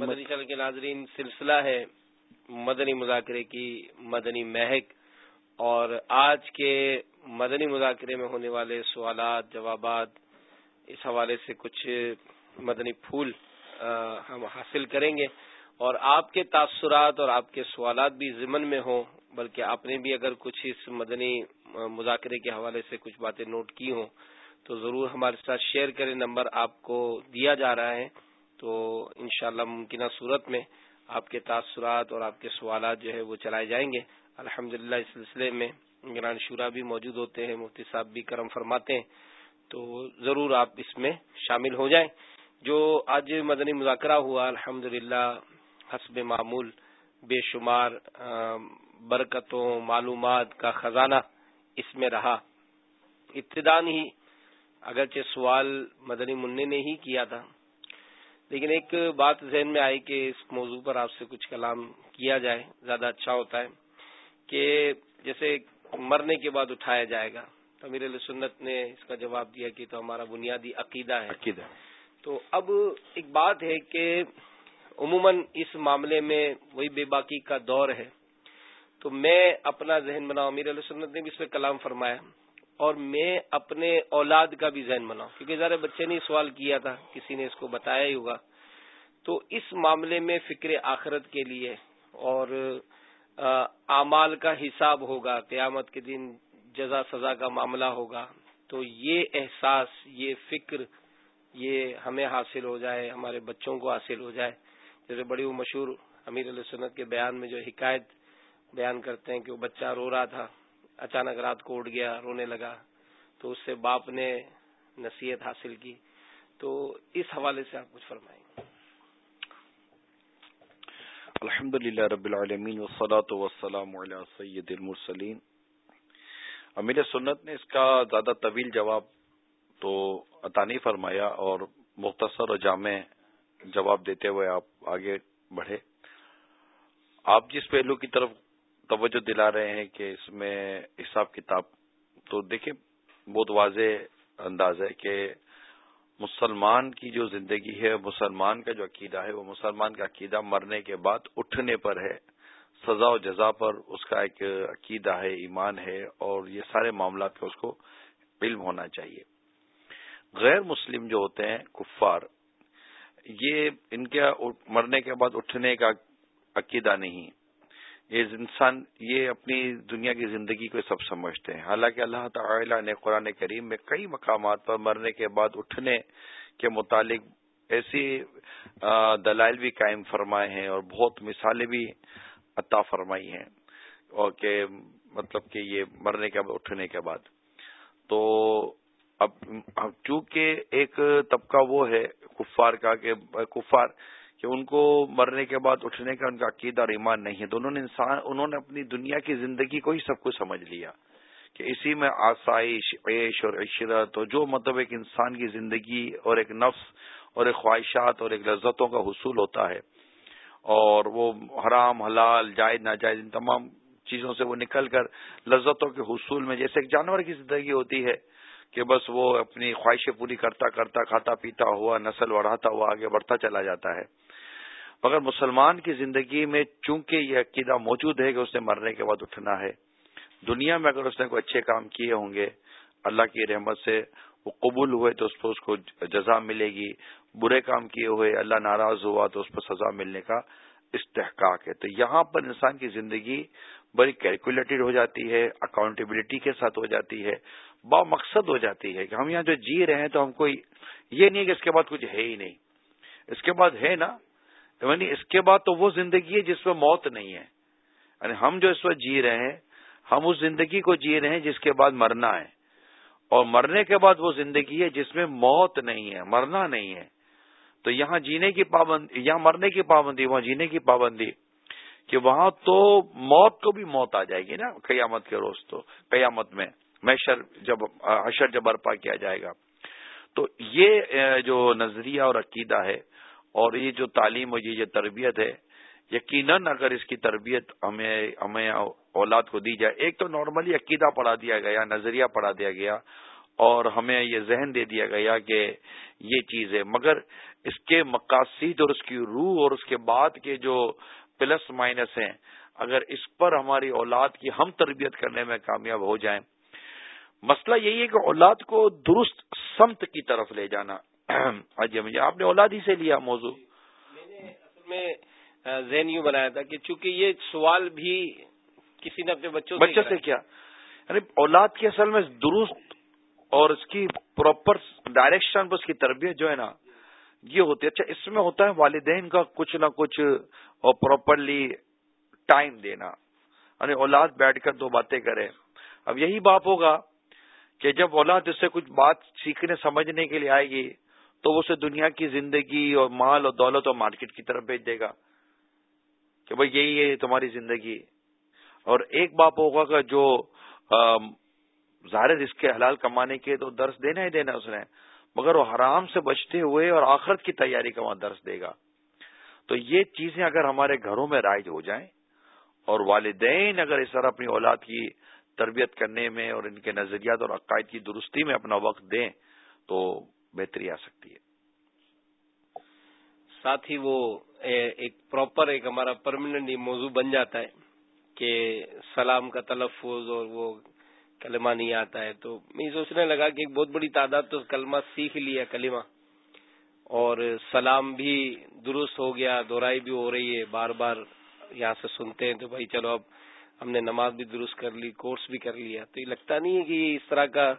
مدنی چل کے ناظرین، سلسلہ ہے مدنی مذاکرے کی مدنی مہک، اور آج کے مدنی مذاکرے میں ہونے والے سوالات، جوابات، اس حوالے سے کچھ مدنی پھول ہم حاصل کریں گے۔ اور آپ کے تاثرات اور آپ کے سوالات بھی ضمن میں ہوں، بلکہ آپ نے بھی اگر کچھ اس مدنی مذاکرے کے حوالے سے کچھ باتیں نوٹ کی ہوں، تو ضرور ہمارے ساتھ شیئر کریں۔ نمبر آپ کو دیا جا رہا ہے۔ تو انشاءاللہ ممکنہ صورت میں آپ کے تاثرات اور آپ کے سوالات جو ہے وہ چلائے جائیں گے۔ الحمد اس سلسلے میں گران شورا بھی موجود ہوتے ہیں، مفتی صاحب بھی کرم فرماتے ہیں۔ تو ضرور آپ اس میں شامل ہو جائیں۔ جو آج مدنی مذاکرہ ہوا الحمد حسب معمول بے شمار برکتوں، معلومات کا خزانہ اس میں رہا۔ ابتدان ہی اگرچہ سوال مدنی منع نے ہی کیا تھا لیکن ایک بات ذہن میں آئی کہ اس موضوع پر آپ سے کچھ کلام کیا جائے زیادہ اچھا ہوتا ہے کہ جیسے مرنے کے بعد اٹھایا جائے گا۔ امیر علیہ سنت نے اس کا جواب دیا کہ تو ہمارا بنیادی عقیدہ ہے۔ عقیدہ۔ تو اب ایک بات ہے کہ عموماً اس معاملے میں وہی بے باکی کا دور ہے۔ تو میں اپنا ذہن بناؤں امیر علیہ سنت نے بھی اس پہ کلام فرمایا۔ اور میں اپنے اولاد کا بھی ذہن بناؤں، کیونکہ ذرا بچے نے سوال کیا تھا، کسی نے اس کو بتایا ہی ہوگا۔ تو اس معاملے میں فکر آخرت کے لیے اور اعمال کا حساب ہوگا، قیامت کے دن جزا سزا کا معاملہ ہوگا۔ تو یہ احساس، یہ فکر، یہ ہمیں حاصل ہو جائے، ہمارے بچوں کو حاصل ہو جائے۔ جیسے بڑی وہ مشہور امیر علیہ سنت کے بیان میں جو حکایت بیان کرتے ہیں کہ وہ بچہ رو رہا تھا۔ اچانک رات کو اٹھ گیا، رونے لگا، تو اس سے باپ نے نصیحت حاصل کی۔ تو اس حوالے سے آپ کچھ فرمائیں۔ الحمد للہ رب العالمین وسلاۃ وسلام علیہ سید المرسلین۔ امیر سنت نے اس کا زیادہ طویل جواب تو عطا نہیں فرمایا اور مختصر اور جامع جواب دیتے ہوئے آپ آگے بڑھے۔ آپ جس پہلو کی طرف توجہ دلا رہے ہیں کہ اس میں حساب کتاب تو دیکھیں، بہت واضح انداز ہے کہ مسلمان کی جو زندگی ہے، مسلمان کا جو عقیدہ ہے، وہ مسلمان کا عقیدہ مرنے کے بعد اٹھنے پر ہے۔ سزا و جزا پر اس کا ایک عقیدہ ہے، ایمان ہے اور یہ سارے معاملات کا اس کو علم ہونا چاہیے۔ غیر مسلم جو ہوتے ہیں، کفار، یہ ان کے مرنے کے بعد اٹھنے کا عقیدہ نہیں۔ یہ انسان یہ اپنی دنیا کی زندگی کو سب سمجھتے ہیں۔ حالانکہ اللہ تعالی نے قرآن کریم میں کئی مقامات پر مرنے کے بعد اٹھنے کے متعلق ایسی دلائل بھی قائم فرمائے ہیں اور بہت مثالیں بھی عطا فرمائی ہیں۔ اور کہ مطلب کہ یہ مرنے کے بعد، اٹھنے کے بعد۔ تو اب چونکہ ایک طبقہ وہ ہے کفار کا کہ، کفار کہ ان کو مرنے کے بعد اٹھنے کا ان کا عقیدہ اور ایمان نہیں ہے۔ دونوں نے انسان، انہوں نے اپنی دنیا کی زندگی کو ہی سب کچھ سمجھ لیا کہ اسی میں آسائش، عیش اور عشرت اور جو مطلب ایک انسان کی زندگی اور ایک نفس اور ایک خواہشات اور ایک لذتوں کا حصول ہوتا ہے اور وہ حرام، حلال، جائز، ناجائز، ان تمام چیزوں سے وہ نکل کر لذتوں کے حصول میں، جیسے ایک جانور کی زندگی ہوتی ہے کہ بس وہ اپنی خواہشیں پوری کرتا کرتا، کھاتا پیتا ہوا، نسل بڑھاتا ہوا، آگے بڑھتا چلا جاتا ہے۔ مگر مسلمان کی زندگی میں چونکہ یہ عقیدہ موجود ہے کہ اس نے مرنے کے بعد اٹھنا ہے، دنیا میں اگر اس نے کوئی اچھے کام کیے ہوں گے، اللہ کی رحمت سے وہ قبول ہوئے تو اس پر اس کو جزا ملے گی، برے کام کیے ہوئے اللہ ناراض ہوا تو اس پر سزا ملنے کا استحقاق ہے۔ تو یہاں پر انسان کی زندگی بڑی کیلکولیٹڈ ہو جاتی ہے اکاؤنٹیبلٹی کے ساتھ ہو جاتی ہے با مقصد ہو جاتی ہے کہ ہم یہاں جو جی رہے ہیں تو ہم کوئی یہ نہیں کہ اس کے بعد کچھ ہے ہی نہیں۔ اس کے بعد ہے نا یعنی اس کے بعد تو وہ زندگی ہے جس میں موت نہیں ہے۔ یعنی ہم جو اس وقت جی رہے ہیں، ہم اس زندگی کو جی رہے ہیں جس کے بعد مرنا ہے۔ اور مرنے کے بعد وہ زندگی ہے جس میں موت نہیں ہے، مرنا نہیں ہے۔ تو یہاں جینے کی پابندی یہاں مرنے کی پابندی، وہاں جینے کی پابندی۔ کہ وہاں تو موت کو بھی موت آ جائے گی نا، قیامت کے روز تو، قیامت میں۔ میشر جب اشر جب برپا کیا جائے گا۔ تو یہ، جو نظریہ اور عقیدہ ہے اور یہ جو تعلیم اور یہ جو تربیت ہے، یقیناً اگر اس کی تربیت ہمیں ہمیں اولاد کو دی جائے، ایک تو نارملی عقیدہ پڑھا دیا گیا، نظریہ پڑھا دیا گیا، اور ہمیں یہ ذہن دے دیا گیا کہ یہ چیز ہے۔ مگر اس کے مقاصد اور اس کی روح اور اس کے بعد کے جو پلس مائنس ہیں، اگر اس پر ہماری اولاد کی ہم تربیت کرنے میں کامیاب ہو جائیں۔ مسئلہ یہی ہے کہ اولاد کو درست سمت کی طرف لے جانا۔ اجی مجھے آپ نے اولاد ہی سے لیا موضوع۔ میں ذہن یوں بنایا تھا کہ چونکہ یہ سوال بھی کسی نے اپنے بچوں بچوں سے کیا۔ یعنی اولاد کی اصل میں درست اور اس کی پراپر ڈائریکشن پر اس کی تربیت جو ہے نا یہ ہوتی ہے۔ اچھا اس میں ہوتا ہے والدین کا کچھ نہ کچھ اور پراپرلی ٹائم دینا۔ یعنی اولاد بیٹھ کر دو باتیں کرے۔ اب یہی باپ ہوگا کہ جب اولاد اس سے کچھ بات سیکھنے سمجھنے کے لیے آئے گی تو وہ اسے دنیا کی زندگی اور مال اور دولت اور مارکیٹ کی طرف بھیج دے گا کہ بھائی یہی ہے تمہاری زندگی۔ اور ایک باپ ہوگا کہ جو ظاہر اس کے حلال کمانے کے تو درس دینا ہی دینا اس نے، مگر وہ حرام سے بچتے ہوئے اور آخرت کی تیاری کا وہاں درس دے گا۔ تو یہ چیزیں اگر ہمارے گھروں میں رائج ہو جائیں اور والدین اگر اس طرح اپنی اولاد کی تربیت کرنے میں اور ان کے نظریات اور عقائد کی درستی میں اپنا وقت دیں تو بہتری آ سکتی ہے۔ ساتھ ہی وہ ایک پراپر ایک ہمارا پرماننٹ موضوع بن جاتا ہے کہ سلام کا تلفظ اور وہ کلمہ نہیں آتا ہے۔ تو میں سوچنے لگا کہ ایک بہت بڑی تعداد تو کلمہ سیکھ لیا کلمہ۔ اور سلام بھی درست ہو گیا، دہرائی بھی ہو رہی ہے، بار بار یہاں سے سنتے ہیں تو بھائی چلو اب ہم نے نماز بھی درست کر لی کورس بھی کر لیا۔ تو یہ لگتا نہیں ہے کہ اس طرح کا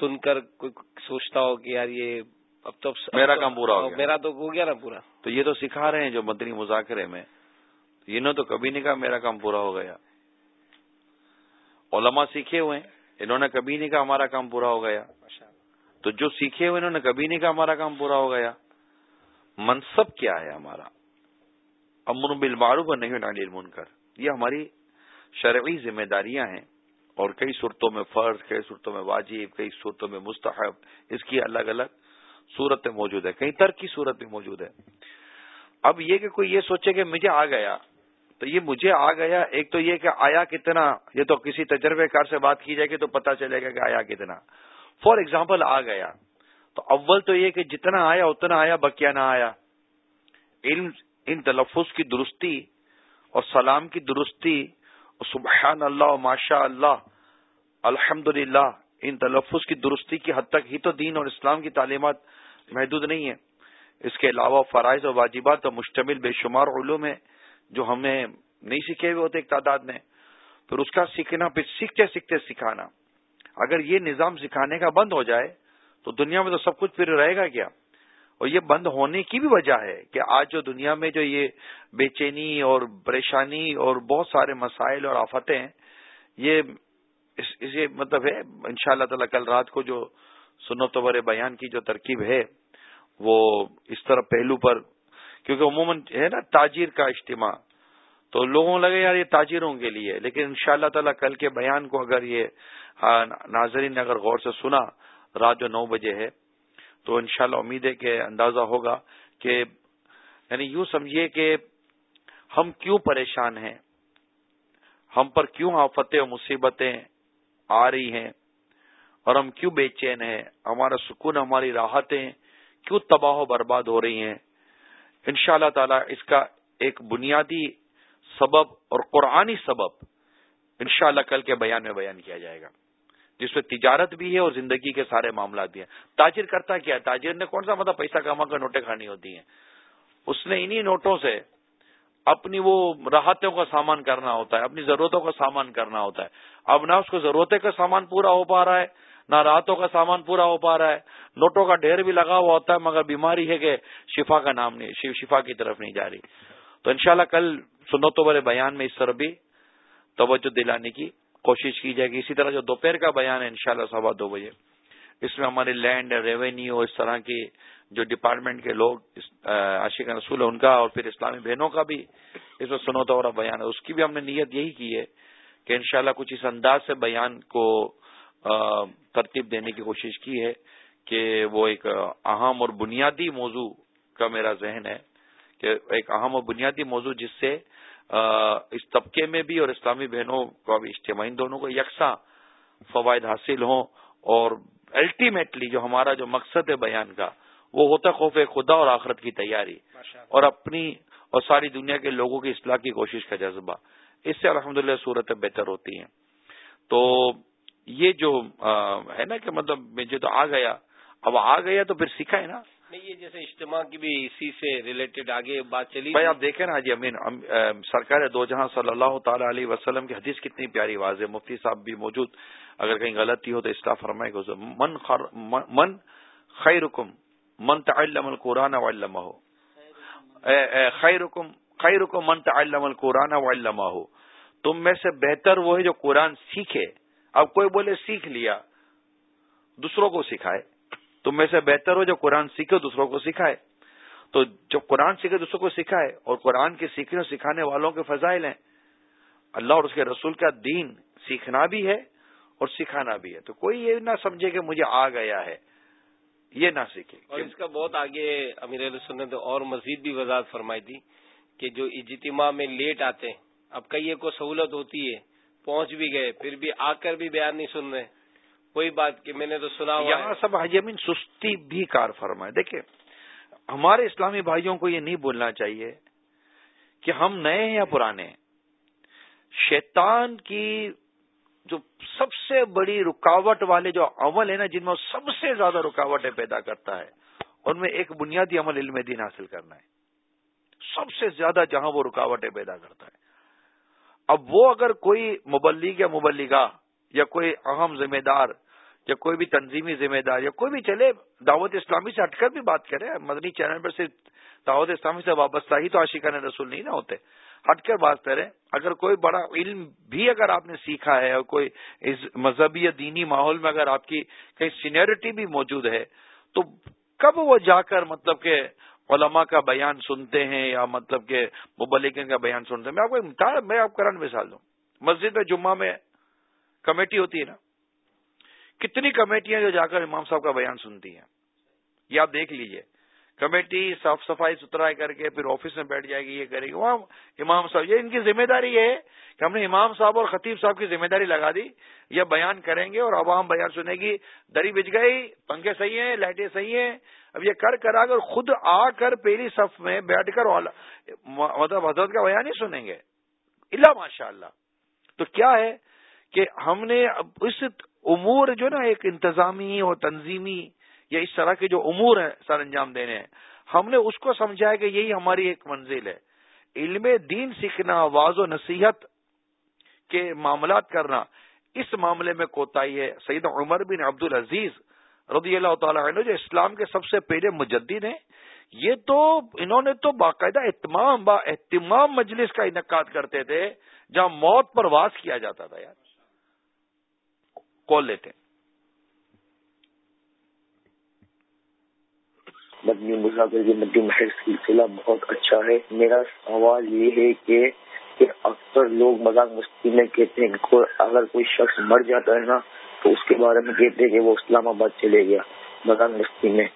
سن کر کوئی سوچتا ہو کہ یار یہ اب تو میرا کام پورا ہو گیا۔ میرا تو ہو گیا نا پورا۔ تو یہ تو سکھا رہے ہیں جو مدنی مذاکرے میں۔ انہوں تو کبھی نہیں کہا میرا کام پورا ہو گیا۔ علماء سیکھے ہوئے ہیں انہوں نے کبھی نہیں کہا ہمارا کام پورا ہو گیا۔ تو جو سیکھے ہوئے انہوں نے کبھی نہیں کہا ہمارا کام پورا ہو گیا۔ منصب کیا ہے ہمارا؟ امن بالمعروف اور نہیں نالی المنکر۔ یہ ہماری شرعی ذمہ داریاں ہیں اور کئی صورتوں میں فرض، کئی صورتوں میں واجب، کئی صورتوں میں مستحب، اس کی الگ الگ صورتیں موجود ہے کئی ترک کی صورت بھی موجود ہے اب یہ کہ کوئی یہ سوچے کہ مجھے آ گیا، تو یہ مجھے آ گیا، ایک تو یہ کہ آیا کتنا، یہ تو کسی تجربے کار سے بات کی جائے گی تو پتا چلے گا کہ آیا کتنا۔ فار ایگزامپل آ گیا۔ تو اول تو یہ کہ جتنا آیا، اتنا آیا بکیا نہ آیا۔ علم، ان تلفظ کی درستی اور سلام کی درستی سبحان اللہ ماشاء اللہ الحمد ان تلفظ کی درستی کی حد تک ہی تو دین اور اسلام کی تعلیمات محدود نہیں ہے اس کے علاوہ فرائض اور واجبات اور مشتمل بے شمار علوم ہے جو ہمیں نہیں سیکھے ہوئے ہوتے ایک تعداد میں۔ پھر اس کا سیکھنا، پھر سیکھتے سیکھتے سکھانا۔ اگر یہ نظام سکھانے کا بند ہو جائے تو دنیا میں تو سب کچھ پھر رہے گا کیا؟ اور یہ بند ہونے کی بھی وجہ ہے کہ آج جو دنیا میں جو یہ بے چینی اور پریشانی اور بہت سارے مسائل اور آفتیں ہیں، یہ اس یہ مطلب ہے ان شاء اللہ تعالی کل رات کو جو سنو بیان کی جو ترکیب ہے، وہ اس طرح پہلو پر، کیونکہ عموماً ہے نا تاجر کا اجتماع۔ تو لوگوں لگے یار یہ تاجروں کے لیے، لیکن ان شاء اللہ تعالیٰ کل کے بیان کو اگر یہ ناظرین نے اگر غور سے سنا، رات جو نو بجے ہے تو انشاءاللہ امید ہے کہ اندازہ ہوگا کہ یعنی یوں سمجھیے کہ ہم کیوں پریشان ہیں؟ ہم پر کیوں آفتیں اور مصیبتیں آ رہی ہیں؟ اور ہم کیوں بے چین ہیں؟ ہمارا سکون، ہماری راحتیں کیوں تباہ و برباد ہو رہی ہیں؟ ان شاء اللہ تعالی اس کا ایک بنیادی سبب اور قرآنی سبب ان شاء اللہ کل کے بیان میں بیان کیا جائے گا۔ جس میں تجارت بھی ہے اور زندگی کے سارے معاملات بھی ہیں۔ تاجر کرتا کیا ہے؟ تاجر نے کون سا مطلب پیسہ کما کر نوٹیں کھانی ہوتی ہیں؟ اس نے انہی نوٹوں سے اپنی وہ راحتوں کا سامان کرنا ہوتا ہے، اپنی ضرورتوں کا سامان کرنا ہوتا ہے۔ اب نہ اس کو ضرورتیں کا سامان پورا ہو پا رہا ہے، نہ راتوں کا سامان پورا ہو پا رہا ہے۔ نوٹوں کا ڈھیر بھی لگا ہوا ہوتا ہے، مگر بیماری ہے کہ شفا کا نام نہیں شفا کی طرف نہیں جا رہی۔ تو انشاءاللہ کل سنو بڑے بیان میں اس طرح بھی توجہ دلانے کی کوشش کی جائے گی۔ اسی طرح جو دوپہر کا بیان ہے، انشاءاللہ شاء سوا دو بجے۔ اس میں ہمارے لینڈ ریونیو اس طرح کی جو ڈپارٹمنٹ کے لوگ عاشق رسول ہے ان کا اور پھر اسلامی بہنوں کا بھی اس میں سنو تو بیان ہے۔ اس کی بھی ہم نے نیت یہی کی ہے کہ انشاءاللہ کچھ اس انداز سے بیان کو ترتیب دینے کی کوشش کی ہے کہ وہ ایک اہم اور بنیادی موضوع کا میرا ذہن ہے کہ ایک اہم اور بنیادی موضوع جس سے اس طبقے میں بھی اور اسلامی بہنوں کو بھی اجتماعی دونوں کو یکساں فوائد حاصل ہوں اور الٹیمیٹلی جو ہمارا جو مقصد ہے بیان کا وہ ہوتا خوف خدا اور آخرت کی تیاری اور اپنی اور ساری دنیا کے لوگوں کی اصلاح کی کوشش کا جذبہ۔ اس سے الحمد للہ صورتیں بہتر ہوتی ہیں۔ تو یہ جو ہے نا کہ مطلب مجھے تو آ گیا اب آ گیا تو پھر سیکھا ہے نا۔ نہیں یہ جیسے اجتماع کی بھی اسی سے ریلیٹڈ آگے بات چلی بھائی آپ دیکھیں نا جی امین سرکار دو جہاں صلی اللہ تعالی علیہ وسلم کی حدیث کتنی پیاری واضح مفتی صاحب بھی موجود۔ اگر کہیں غلطی ہو تو اصلاح فرمائے گا من خر من خیرکم من تعلم القرآن وعلمہ۔ خیرکم خیرکم من تعلم القرآن وعلمہ۔ تم میں سے بہتر وہ ہے جو قرآن سیکھے۔ اب کوئی بولے سیکھ لیا دوسروں کو سکھائے۔ تم میں سے بہتر ہو جو قرآن سیکھے دوسروں کو سکھائے۔ تو جو قرآن سیکھے دوسروں کو سکھائے اور قرآن کے سیکھنے اور سکھانے والوں کے فضائل ہیں، اللہ اور اس کے رسول کا دین سیکھنا بھی ہے اور سکھانا بھی ہے۔ تو کوئی یہ نہ سمجھے کہ مجھے آ گیا ہے۔ یہ نہ سیکھے۔ اور اس کا بہت آگے امیر علیہ نے اور مزید بھی وضاحت فرمائی تھی کہ جو اجتماع میں لیٹ آتے ہیں، اب کئی کو سہولت ہوتی ہے، پہنچ بھی گئے، پھر بھی آ کر بھی بیان نہیں سن رہے۔ کوئی بات کہ میں نے تو سنا یہاں سب حجمین سستی بھی کار فرمائے۔ دیکھیں ہمارے اسلامی بھائیوں کو یہ نہیں بولنا چاہیے کہ ہم نئے ہیں یا پرانے۔ شیطان کی جو سب سے بڑی رکاوٹ والے جو عمل ہے نا جن میں سب سے زیادہ رکاوٹیں پیدا کرتا ہے ان میں ایک بنیادی عمل علم دین حاصل کرنا ہے۔ سب سے زیادہ جہاں وہ رکاوٹیں پیدا کرتا ہے۔ اب وہ اگر کوئی مبلغ یا مبلغہ یا کوئی اہم ذمہ دار یا کوئی بھی تنظیمی ذمہ دار یا کوئی بھی چلے، دعوت اسلامی سے ہٹ کر بھی بات کرے۔ مدنی چینل پر صرف دعوت اسلامی سے وابستہ ہی تو عاشقان رسول نہیں نہ ہوتے۔ ہٹ کر بات کریں۔ اگر کوئی بڑا علم بھی اگر آپ نے سیکھا ہے اور کوئی اس مذہبی یا دینی ماحول میں اگر آپ کی کہیں سینئرٹی بھی موجود ہے، تو کب وہ جا کر مطلب کہ علماء کا بیان سنتے ہیں یا مطلب کہ مبلکن کا بیان سنتے ہیں؟ میں آپ کو میں آپ کرنٹ مثال دوں۔ مسجد میں جمعہ میں کمیٹی ہوتی ہے نا کتنی کمیٹیاں جو جا کر امام صاحب کا بیان سنتی ہیں؟ یہ آپ دیکھ لیجیے۔ کمیٹی صاف صفائی ستھرائی کر کے پھر آفس میں بیٹھ جائے گی، یہ کرے گی۔ وہاں امام صاحب، یہ ان کی ذمہ داری ہے کہ ہم نے امام صاحب اور خطیب صاحب کی ذمہ داری لگا دی، یہ بیان کریں گے اور عوام بیان سنے گی۔ دری بچ گئی، پنکھے صحیح ہیں، لائٹیں صحیح ہیں۔ اب یہ کر کرا کر خود آ کر پہلی صف میں بیٹھ کر مطلب حضرت کا بیان ہی سنیں گے۔ اللہ ماشاء اللہ تو کیا ہے کہ ہم نے اس امور جو نا، ایک انتظامی اور تنظیمی یا اس طرح کے جو امور ہیں، سر انجام دینے ہیں۔ ہم نے اس کو سمجھا ہے کہ یہی ہماری ایک منزل ہے۔ علم دین سیکھنا واض و نصیحت کے معاملات کرنا، اس معاملے میں کوتاہی ہے۔ سعید عمر بن عبد العزیز رضی اللہ تعالیٰ عنہ جو اسلام کے سب سے پہلے مجدد ہیں، یہ تو، انہوں نے تو باقاعدہ اہتمام با اہتمام مجلس کا انعقاد کرتے تھے، جہاں موت پر واس کیا جاتا تھا یار۔ کال لیتے ہیں۔ مدنی مذاکر کے مدی محر سلسلہ بہت اچھا ہے۔ میرا سوال یہ ہے کہ کہ اکثر لوگ مذاق مستی میں کہتے ہیں کہ اگر کوئی شخص مر جاتا ہے نا، تو اس کے بارے میں کہتے ہیں کہ وہ اسلام آباد چلے گیا مذاق مستی میں۔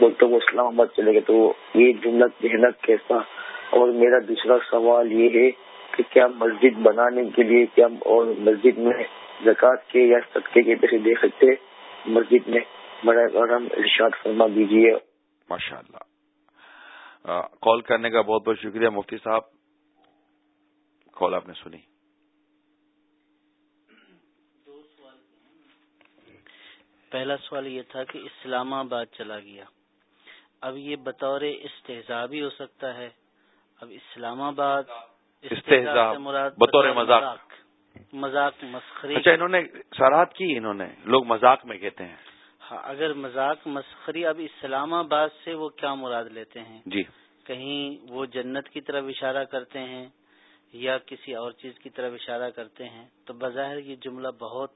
بولتے وہ اسلام آباد چلے گیا تو یہ جملہ کہنا کیسا؟ اور میرا دوسرا سوال یہ ہے کہ کیا مسجد بنانے کے لیے کیا اور مسجد میں زکوٰۃ کے یا صدقے کے پیسے دے سکتے مسجد میں بڑا گرم ارشاد فرما دیجیے ماشاء اللہ کال کرنے کا بہت بہت شکریہ مفتی صاحب۔ کال آپ نے سنی۔ پہلا سوال یہ تھا کہ اسلام آباد چلا گیا۔ اب یہ بطور استحزابی ہو سکتا ہے۔ اب اسلام آباد مراد بطور مذاق۔ مذاق مسخری اچھا انہوں نے سرحد کی انہوں نے لوگ مذاق میں کہتے ہیں۔ ہاں اگر مذاق مسخری اب اسلام آباد سے وہ کیا مراد لیتے ہیں؟ جی۔ کہیں وہ جنت کی طرف اشارہ کرتے ہیں یا کسی اور چیز کی طرف اشارہ کرتے ہیں؟ تو بظاہر یہ جملہ بہت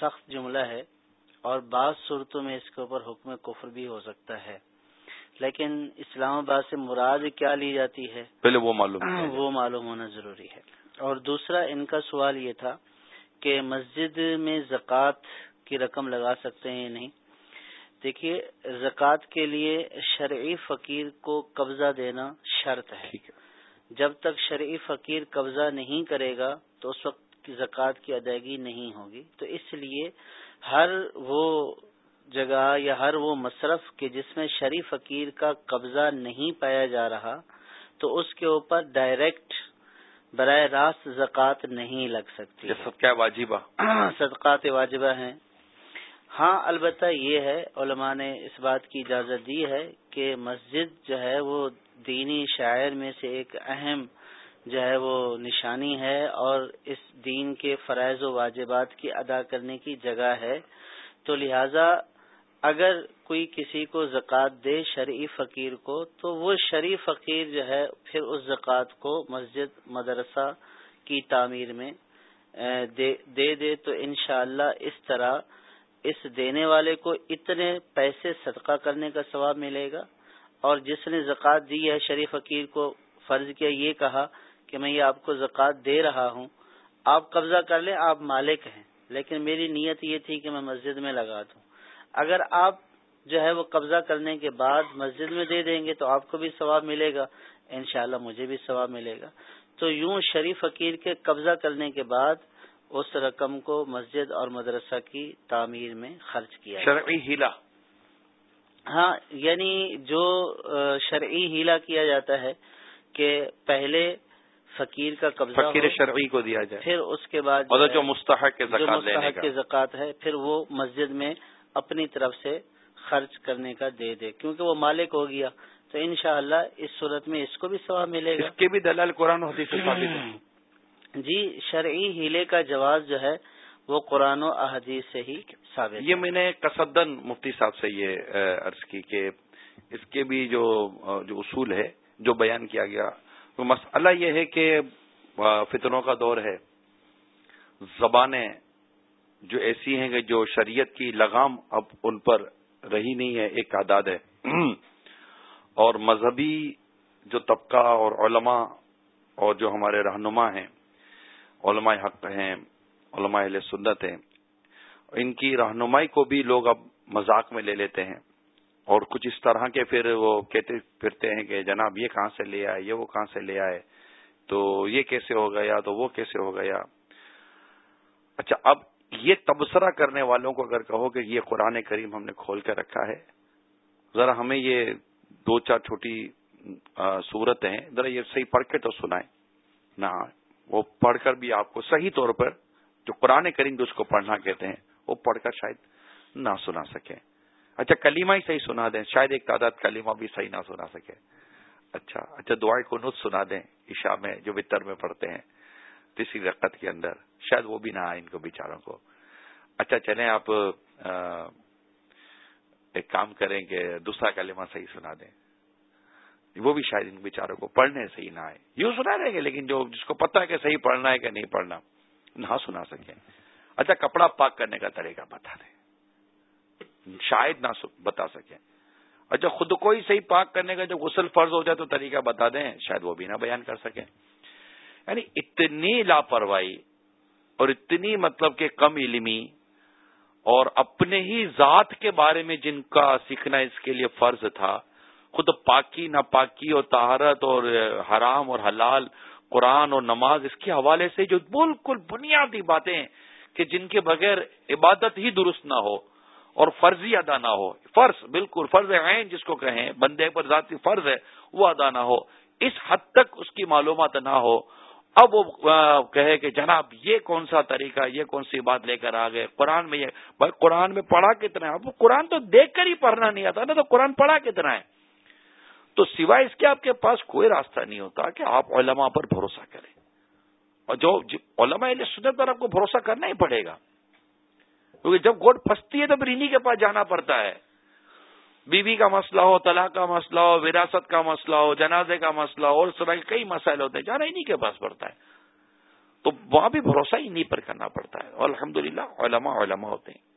سخت جملہ ہے اور بعض صورتوں میں اس کے اوپر حکم کفر بھی ہو سکتا ہے۔ لیکن اسلام آباد سے مراد کیا لی جاتی ہے؟ پہلے وہ معلوم وہ معلوم ہونا ضروری ہے۔ اور دوسرا ان کا سوال یہ تھا کہ مسجد میں زکوٰۃ کی رقم لگا سکتے ہیں یا نہیں؟ دیکھیے زکوٰۃ کے لیے شرعی فقیر کو قبضہ دینا شرط ہے۔ جب تک شرعی فقیر قبضہ نہیں کرے گا تو اس وقت زکوٰۃ کی ادائیگی نہیں ہوگی۔ تو اس لیے ہر وہ جگہ یا ہر وہ مصرف کے جس میں شریف فقیر کا قبضہ نہیں پایا جا رہا تو اس کے اوپر ڈائریکٹ براہ راست زکوٰۃ نہیں لگ سکتی۔ صدقہ واجبہ۔ صدقات واجبہ ہیں۔ ہاں البتہ یہ ہے علماء نے اس بات کی اجازت دی ہے کہ مسجد جو ہے وہ دینی شاعر میں سے ایک اہم جو ہے وہ نشانی ہے اور اس دین کے فرائض و واجبات کی ادا کرنے کی جگہ ہے۔ تو لہذا اگر کوئی کسی کو زکوٰۃ دے شرعی فقیر کو، تو وہ شرعی فقیر جو ہے، پھر اس زکوٰۃ کو مسجد، مدرسہ کی تعمیر میں دے دے تو انشاءاللہ اللہ اس طرح اس دینے والے کو اتنے پیسے صدقہ کرنے کا ثواب ملے گا۔ اور جس نے زکوٰۃ دی ہے شریف فقیر کو فرض کیا، یہ کہا کہ میں یہ آپ کو زکوٰۃ دے رہا ہوں۔ آپ قبضہ کر لیں، آپ مالک ہیں۔ لیکن میری نیت یہ تھی کہ میں مسجد میں لگا دوں۔ اگر آپ جو ہے وہ قبضہ کرنے کے بعد مسجد میں دے دیں گے تو آپ کو بھی ثواب ملے گا انشاءاللہ مجھے بھی ثواب ملے گا۔ تو یوں شریف فقیر کے قبضہ کرنے کے بعد اس رقم کو مسجد اور مدرسہ کی تعمیر میں خرچ کیا۔ شرعی ہیلا ہاں یعنی جو شرعی ہیلا کیا جاتا ہے کہ پہلے فقیر کا قبضہ فقیر شرعی کو دیا جائے۔ پھر اس کے بعد جو مستحق کے زکات ہے پھر وہ مسجد میں اپنی طرف سے خرچ کرنے کا دے دے کیونکہ وہ مالک ہو گیا۔ تو انشاءاللہ اس صورت میں اس کو بھی ثواب ملے گا۔ اس کے بھی دلال قرآن ہوتی جی شرعی ہیلے کا جواز جو ہے وہ قرآن و احادیث سے ہی ثابت یہ میں نے کسدن مفتی صاحب سے یہ عرض کی کہ اس کے بھی جو جو اصول ہے جو بیان کیا گیا مسئلہ یہ ہے کہ فطروں کا دور ہے۔ زبانیں جو ایسی ہیں کہ جو شریعت کی لگام اب ان پر رہی نہیں ہے، ایک تعداد ہے۔ اور مذہبی جو طبقہ اور علماء اور جو ہمارے رہنما ہیں، علماء حق ہیں، علماء اہل سنت ہیں، ان کی رہنمائی کو بھی لوگ اب مذاق میں لے لیتے ہیں۔ اور کچھ اس طرح کے پھر وہ کہتے پھرتے ہیں کہ جناب یہ کہاں سے لے آئے، یہ وہ کہاں سے لے آئے، تو یہ کیسے ہو گیا، تو وہ کیسے ہو گیا۔ اچھا اب یہ تبصرہ کرنے والوں کو اگر کہو کہ یہ قرآن کریم ہم نے کھول کے رکھا ہے، ذرا ہمیں یہ دو چار چھوٹی صورتیں ذرا یہ صحیح پڑھ کے تو سنائیں۔ نہ، وہ پڑھ کر بھی آپ کو صحیح طور پر جو قرآن کریم اس کو پڑھنا کہتے ہیں، وہ پڑھ کر شاید نہ سنا سکیں۔ اچھا کلیمہ ہی صحیح سنا دیں، شاید ایک تعداد کلیمہ بھی صحیح نہ سنا سکے اچھا اچھا دعائیں کو نت سنا دیں، عشاء میں جو بتر میں پڑھتے ہیں۔ تیسری رقت کے اندر، شاید وہ بھی نہ آئے ان کو بیچاروں کو۔ اچھا چلیں آپ ایک کام کریں کہ دوسرا کلمہ صحیح سنا دیں۔ وہ بھی شاید ان بیچاروں کو پڑھنے صحیح نہ آئے۔ یوں سنا دیں گے لیکن جو جس کو پتا ہے کہ صحیح پڑھنا ہے کہ نہیں پڑھنا، نہ سنا سکیں اچھا کپڑا پاک کرنے کا طریقہ بتا دیں۔ شاید نہ بتا سکیں اچھا خود کو ہی صحیح پاک کرنے کا جو غسل فرض ہو جائے تو طریقہ بتا دیں، شاید وہ بھی نہ بیان کر سکیں یعنی اتنی لاپرواہی اور اتنی مطلب کہ کم علمی اور اپنے ہی ذات کے بارے میں جن کا سیکھنا اس کے لیے فرض تھا، خود پاکی ناپاکی اور طہارت اور حرام اور حلال، قرآن اور نماز، اس کے حوالے سے جو بالکل بنیادی باتیں کہ جن کے بغیر عبادت ہی درست نہ ہو اور فرضی ادا نہ ہو۔ فرض، بالکل فرض عین جس کو کہیں، بندے پر ذاتی فرض ہے، وہ ادا نہ ہو۔ اس حد تک اس کی معلومات نہ ہو۔ اب وہ کہے کہ جناب یہ کون سا طریقہ، یہ کون سی بات لے کر آ گئے قرآن میں یہ، بھائی قرآن میں پڑھا کتنا ہے؟ اب قرآن تو دیکھ کر ہی پڑھنا نہیں آتا نا، تو قرآن پڑھا کتنا ہے؟ تو سوائے اس کے آپ کے پاس کوئی راستہ نہیں ہوتا کہ آپ علماء پر بھروسہ کریں۔ اور جو علماء علیہ سنت پر آپ کو بھروسہ کرنا ہی پڑے گا۔ کیونکہ جب گوٹ پھنستی ہے تو پھر انہیں کے پاس جانا پڑتا ہے۔ بیوی کا مسئلہ ہو، طلاق کا مسئلہ ہو، وراثت کا مسئلہ ہو، جنازے کا مسئلہ ہو، اور اس طرح کے کئی مسائل ہوتے ہیں جانا انہیں کے پاس پڑتا ہے۔ تو وہاں بھی بھروسہ انہیں پر کرنا پڑتا ہے۔ اور الحمد للہ علما علما ہوتے ہیں۔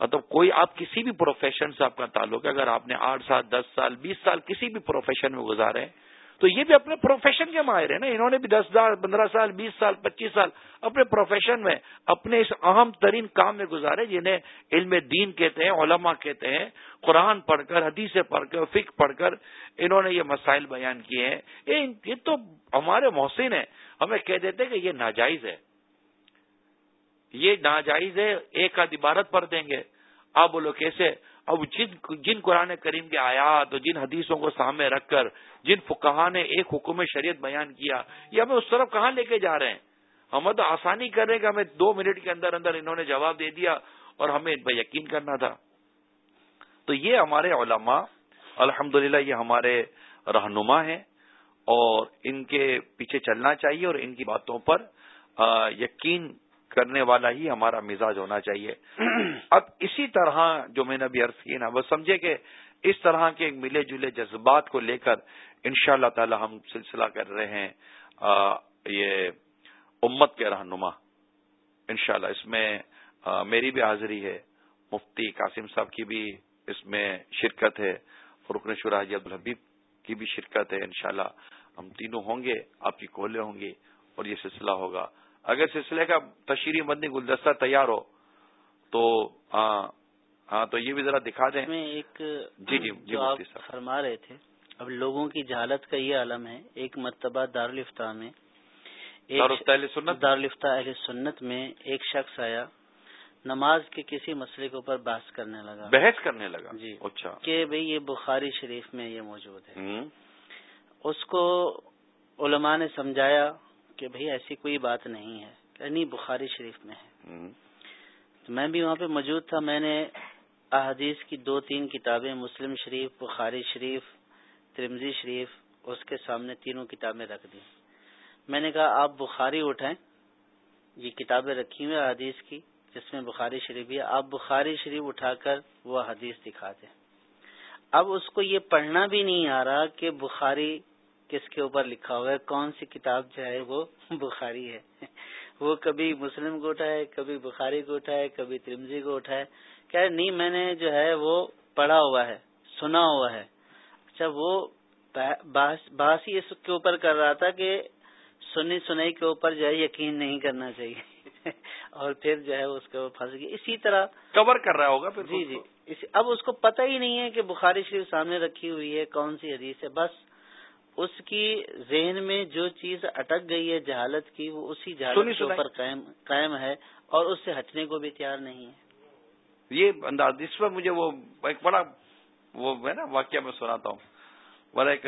مطلب کوئی، آپ کسی بھی پروفیشن سے آپ کا تعلق ہے، اگر آپ نے آٹھ سال، دس سال، بیس سال کسی بھی پروفیشن میں گزارے تو یہ بھی اپنے پروفیشن کے ماہر ہیں نا۔ انہوں نے بھی دس سال، پندرہ سال، بیس سال، پچیس سال اپنے پروفیشن میں اپنے اس اہم ترین کام میں گزارے جنہیں علم دین کہتے ہیں، علماء کہتے ہیں۔ قرآن پڑھ کر، حدیثیں پڑھ کر فک پڑھ کر انہوں نے یہ مسائل بیان کیے ہیں۔ یہ تو ہمارے محسن ہیں۔ ہمیں کہہ دیتے کہ یہ ناجائز ہے۔ یہ ناجائز ہے، ایک آدھ عبارت پڑھ دیں گے۔ آپ بولو کیسے؟ اب جن جن قرآن کریم کے آیات اور جن حدیثوں کو سامنے رکھ کر جن فکہ نے ایک حکم شریعت بیان کیا، یہ ہمیں اس طرف کہاں لے کے جا رہے ہیں؟ ہمیں تو آسانی کر رہے ہیں کہ ہمیں دو منٹ کے اندر اندر انہوں نے جواب دے دیا اور ہمیں ان پہ یقین کرنا تھا۔ تو یہ ہمارے علماء الحمد یہ ہمارے رہنما ہیں اور ان کے پیچھے چلنا چاہیے اور ان کی باتوں پر یقین کرنے والا ہی ہمارا مزاج ہونا چاہیے۔ اب اسی طرح جو میں نے ابھی عرض کی نا، وہ سمجھے کہ اس طرح کے ملے جلے جذبات کو لے کر ان شاء اللہ تعالی ہم سلسلہ کر رہے ہیں یہ امت کے رہنما۔ انشاءاللہ اس میں میری بھی حاضری ہے۔ مفتی قاسم صاحب کی بھی اس میں شرکت ہے۔ رکن شورا حجی عبدالحبیب کی بھی شرکت ہے۔ انشاءاللہ ہم تینوں ہوں گے، آپ کی کولے ہوں گے اور یہ سلسلہ ہوگا۔ اگر سلسلے کا تشریح مدنی گلدستہ تیار ہو تو ہاں ہاں تو یہ بھی ذرا دکھا دیں۔ میں ایک جی جی جی آپ فرما رہے تھے اب لوگوں کی جہالت کا یہ عالم ہے ایک مرتبہ دارالفتہ میں دارالفتہ اہل سنت؟ میں ایک شخص آیا نماز کے کسی مسئلے کے اوپر بحث کرنے لگا۔ بحث کرنے لگا؟ جی۔ اچھا۔ کہ بھئی یہ بخاری شریف میں یہ موجود ہے۔ اس کو علماء نے سمجھایا کہ بھئی ایسی کوئی بات نہیں ہے نہیں بخاری شریف میں ہے۔ تو میں بھی وہاں پہ موجود تھا میں نے احادیث کی دو تین کتابیں مسلم شریف بخاری شریف ترمزی شریف اس کے سامنے تینوں کتابیں رکھ دی میں نے کہا آپ بخاری اٹھائیں یہ کتابیں رکھی ہوئی حدیث کی جس میں بخاری شریف ہے۔ آپ بخاری شریف اٹھا کر وہ حدیث دکھا دیں اب اس کو یہ پڑھنا بھی نہیں آ رہا کہ بخاری کس کے اوپر لکھا ہوا ہے؟ کون سی کتاب جو ہے وہ بخاری ہے؟ وہ کبھی مسلم کو اٹھائے کبھی بخاری کو اٹھائے کبھی ترمزی کو اٹھائے کہ نہیں میں نے جو ہے وہ پڑھا ہوا ہے سنا ہوا ہے۔ اچھا وہ بحث ہی اس کے اوپر کر رہا تھا کہ سنی سنائی کے اوپر جو ہے یقین نہیں کرنا چاہیے اور پھر جو ہے اس کو پھنس گیا۔ اسی طرح کور کر رہا ہوگا پھر جی جی۔ اب اس کو پتہ ہی نہیں ہے کہ بخاری شریف سامنے رکھی ہوئی ہے کون سی حدیث ہے۔ بس اس کی ذہن میں جو چیز اٹک گئی ہے جہالت کی وہ اسی جہالت کے اوپر قائم ہے اور اس سے ہٹنے کو بھی تیار نہیں ہے۔ یہ انداز اس پر مجھے وہ ایک بڑا وہ ہے نا واقعہ میں سناتا ہوں۔ بڑا ایک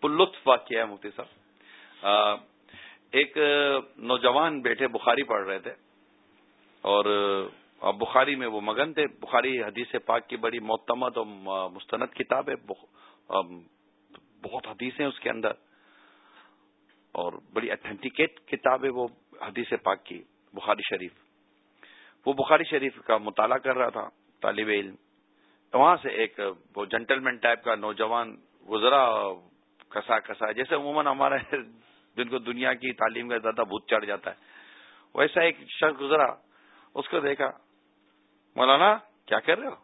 پلطف واقعہ ہے مفتی صاحب۔ ایک نوجوان بیٹھے بخاری پڑھ رہے تھے اور بخاری میں وہ مگن تھے۔ بخاری حدیث پاک کی بڑی معتمد اور مستند کتاب ہے۔ بہت حدیث ہیں اس کے اندر اور بڑی اتھینٹیکیٹ کتاب ہے وہ حدیث پاک کی، بخاری شریف۔ وہ بخاری شریف کا مطالعہ کر رہا تھا، طالب علم۔ وہاں سے ایک وہ جنٹلمین ٹائپ کا نوجوان گزرا کسا کسا جیسے عموماً ہمارے جن کو دنیا کی تعلیم کا زیادہ بھوت چڑھ جاتا ہے۔ ویسا ایک شخص گزرا، اس کو دیکھا، مولانا کیا کر رہے ہو؟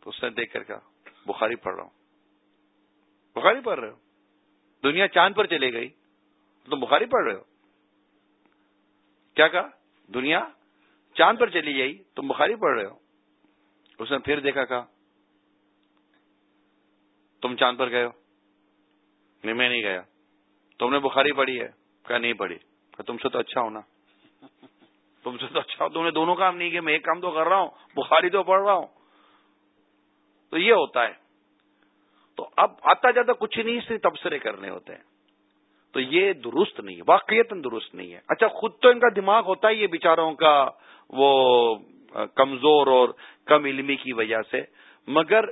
تو اس نے دیکھ کر کہا، بخاری پڑھ رہا ہوں۔ بخاری پڑھ رہے ہو؟ دنیا چاند پر چلے گئی تم بخاری پڑھ رہے ہو؟ کیا کہا؟ دنیا چاند پر چلی گئی، تم بخاری پڑھ رہے ہو؟ اس نے پھر دیکھا، کہا، تم چاند پر گئے ہو؟ نہیں، میں نہیں گیا۔ تم نے بخاری پڑھی ہے؟ کیا نہیں پڑھی۔ تم سے تو اچھا ہونا تم سے تو اچھا ہو تم نے دونوں کام نہیں کیے، میں ایک کام تو کر رہا ہوں، بخاری تو پڑھ رہا ہوں۔ تو یہ ہوتا ہے۔ تو اب آتا جاتا کچھ نہیں صرف تبصرے کرنے ہوتے ہیں۔ تو یہ درست نہیں ہے واقعیت درست نہیں ہے۔ اچھا خود تو ان کا دماغ ہوتا ہے یہ بیچاروں کا وہ کمزور اور کم علمی کی وجہ سے۔ مگر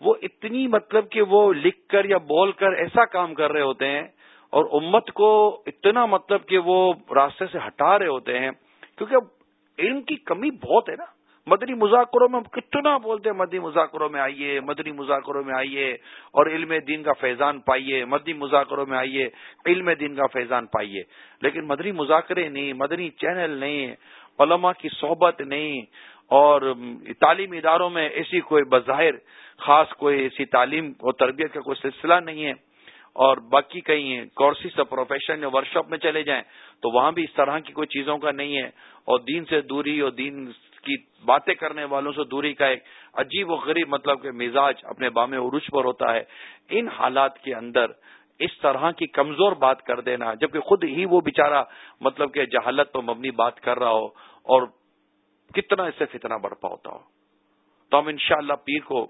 وہ اتنی مطلب کہ وہ لکھ کر یا بول کر ایسا کام کر رہے ہوتے ہیں اور امت کو اتنا مطلب کہ وہ راستے سے ہٹا رہے ہوتے ہیں۔ کیونکہ علم کی کمی بہت ہے نا۔ مدنی مذاکروں میں ہم کتنا بولتے ہیں مدنی مذاکروں میں آئیے، مدنی مذاکروں میں آئیے اور علم دین کا فیضان پائیے، مدنی مذاکروں میں آئیے، علم دین کا فیضان پائیے۔ لیکن مدنی مذاکرے نہیں، مدنی چینل نہیں، علماء کی صحبت نہیں اور تعلیمی اداروں میں ایسی کوئی بظاہر خاص کوئی ایسی تعلیم اور تربیت کا کوئی سلسلہ نہیں ہے۔ اور باقی کہیں کورسز پروفیشن یا ورکشاپ میں چلے جائیں تو وہاں بھی اس طرح کی کوئی چیزوں کا نہیں ہے۔ اور دین سے دوری اور دین کی باتیں کرنے والوں سے دوری کا ایک عجیب و غریب مطلب کہ مزاج اپنے بام عروج پر ہوتا ہے۔ ان حالات کے اندر اس طرح کی کمزور بات کر دینا، جبکہ خود ہی وہ بےچارا مطلب کہ جہالت پر مبنی بات کر رہا ہو اور کتنا اس سے فتنہ برپا ہوتا ہو۔ تو ہم انشاءاللہ پیر کو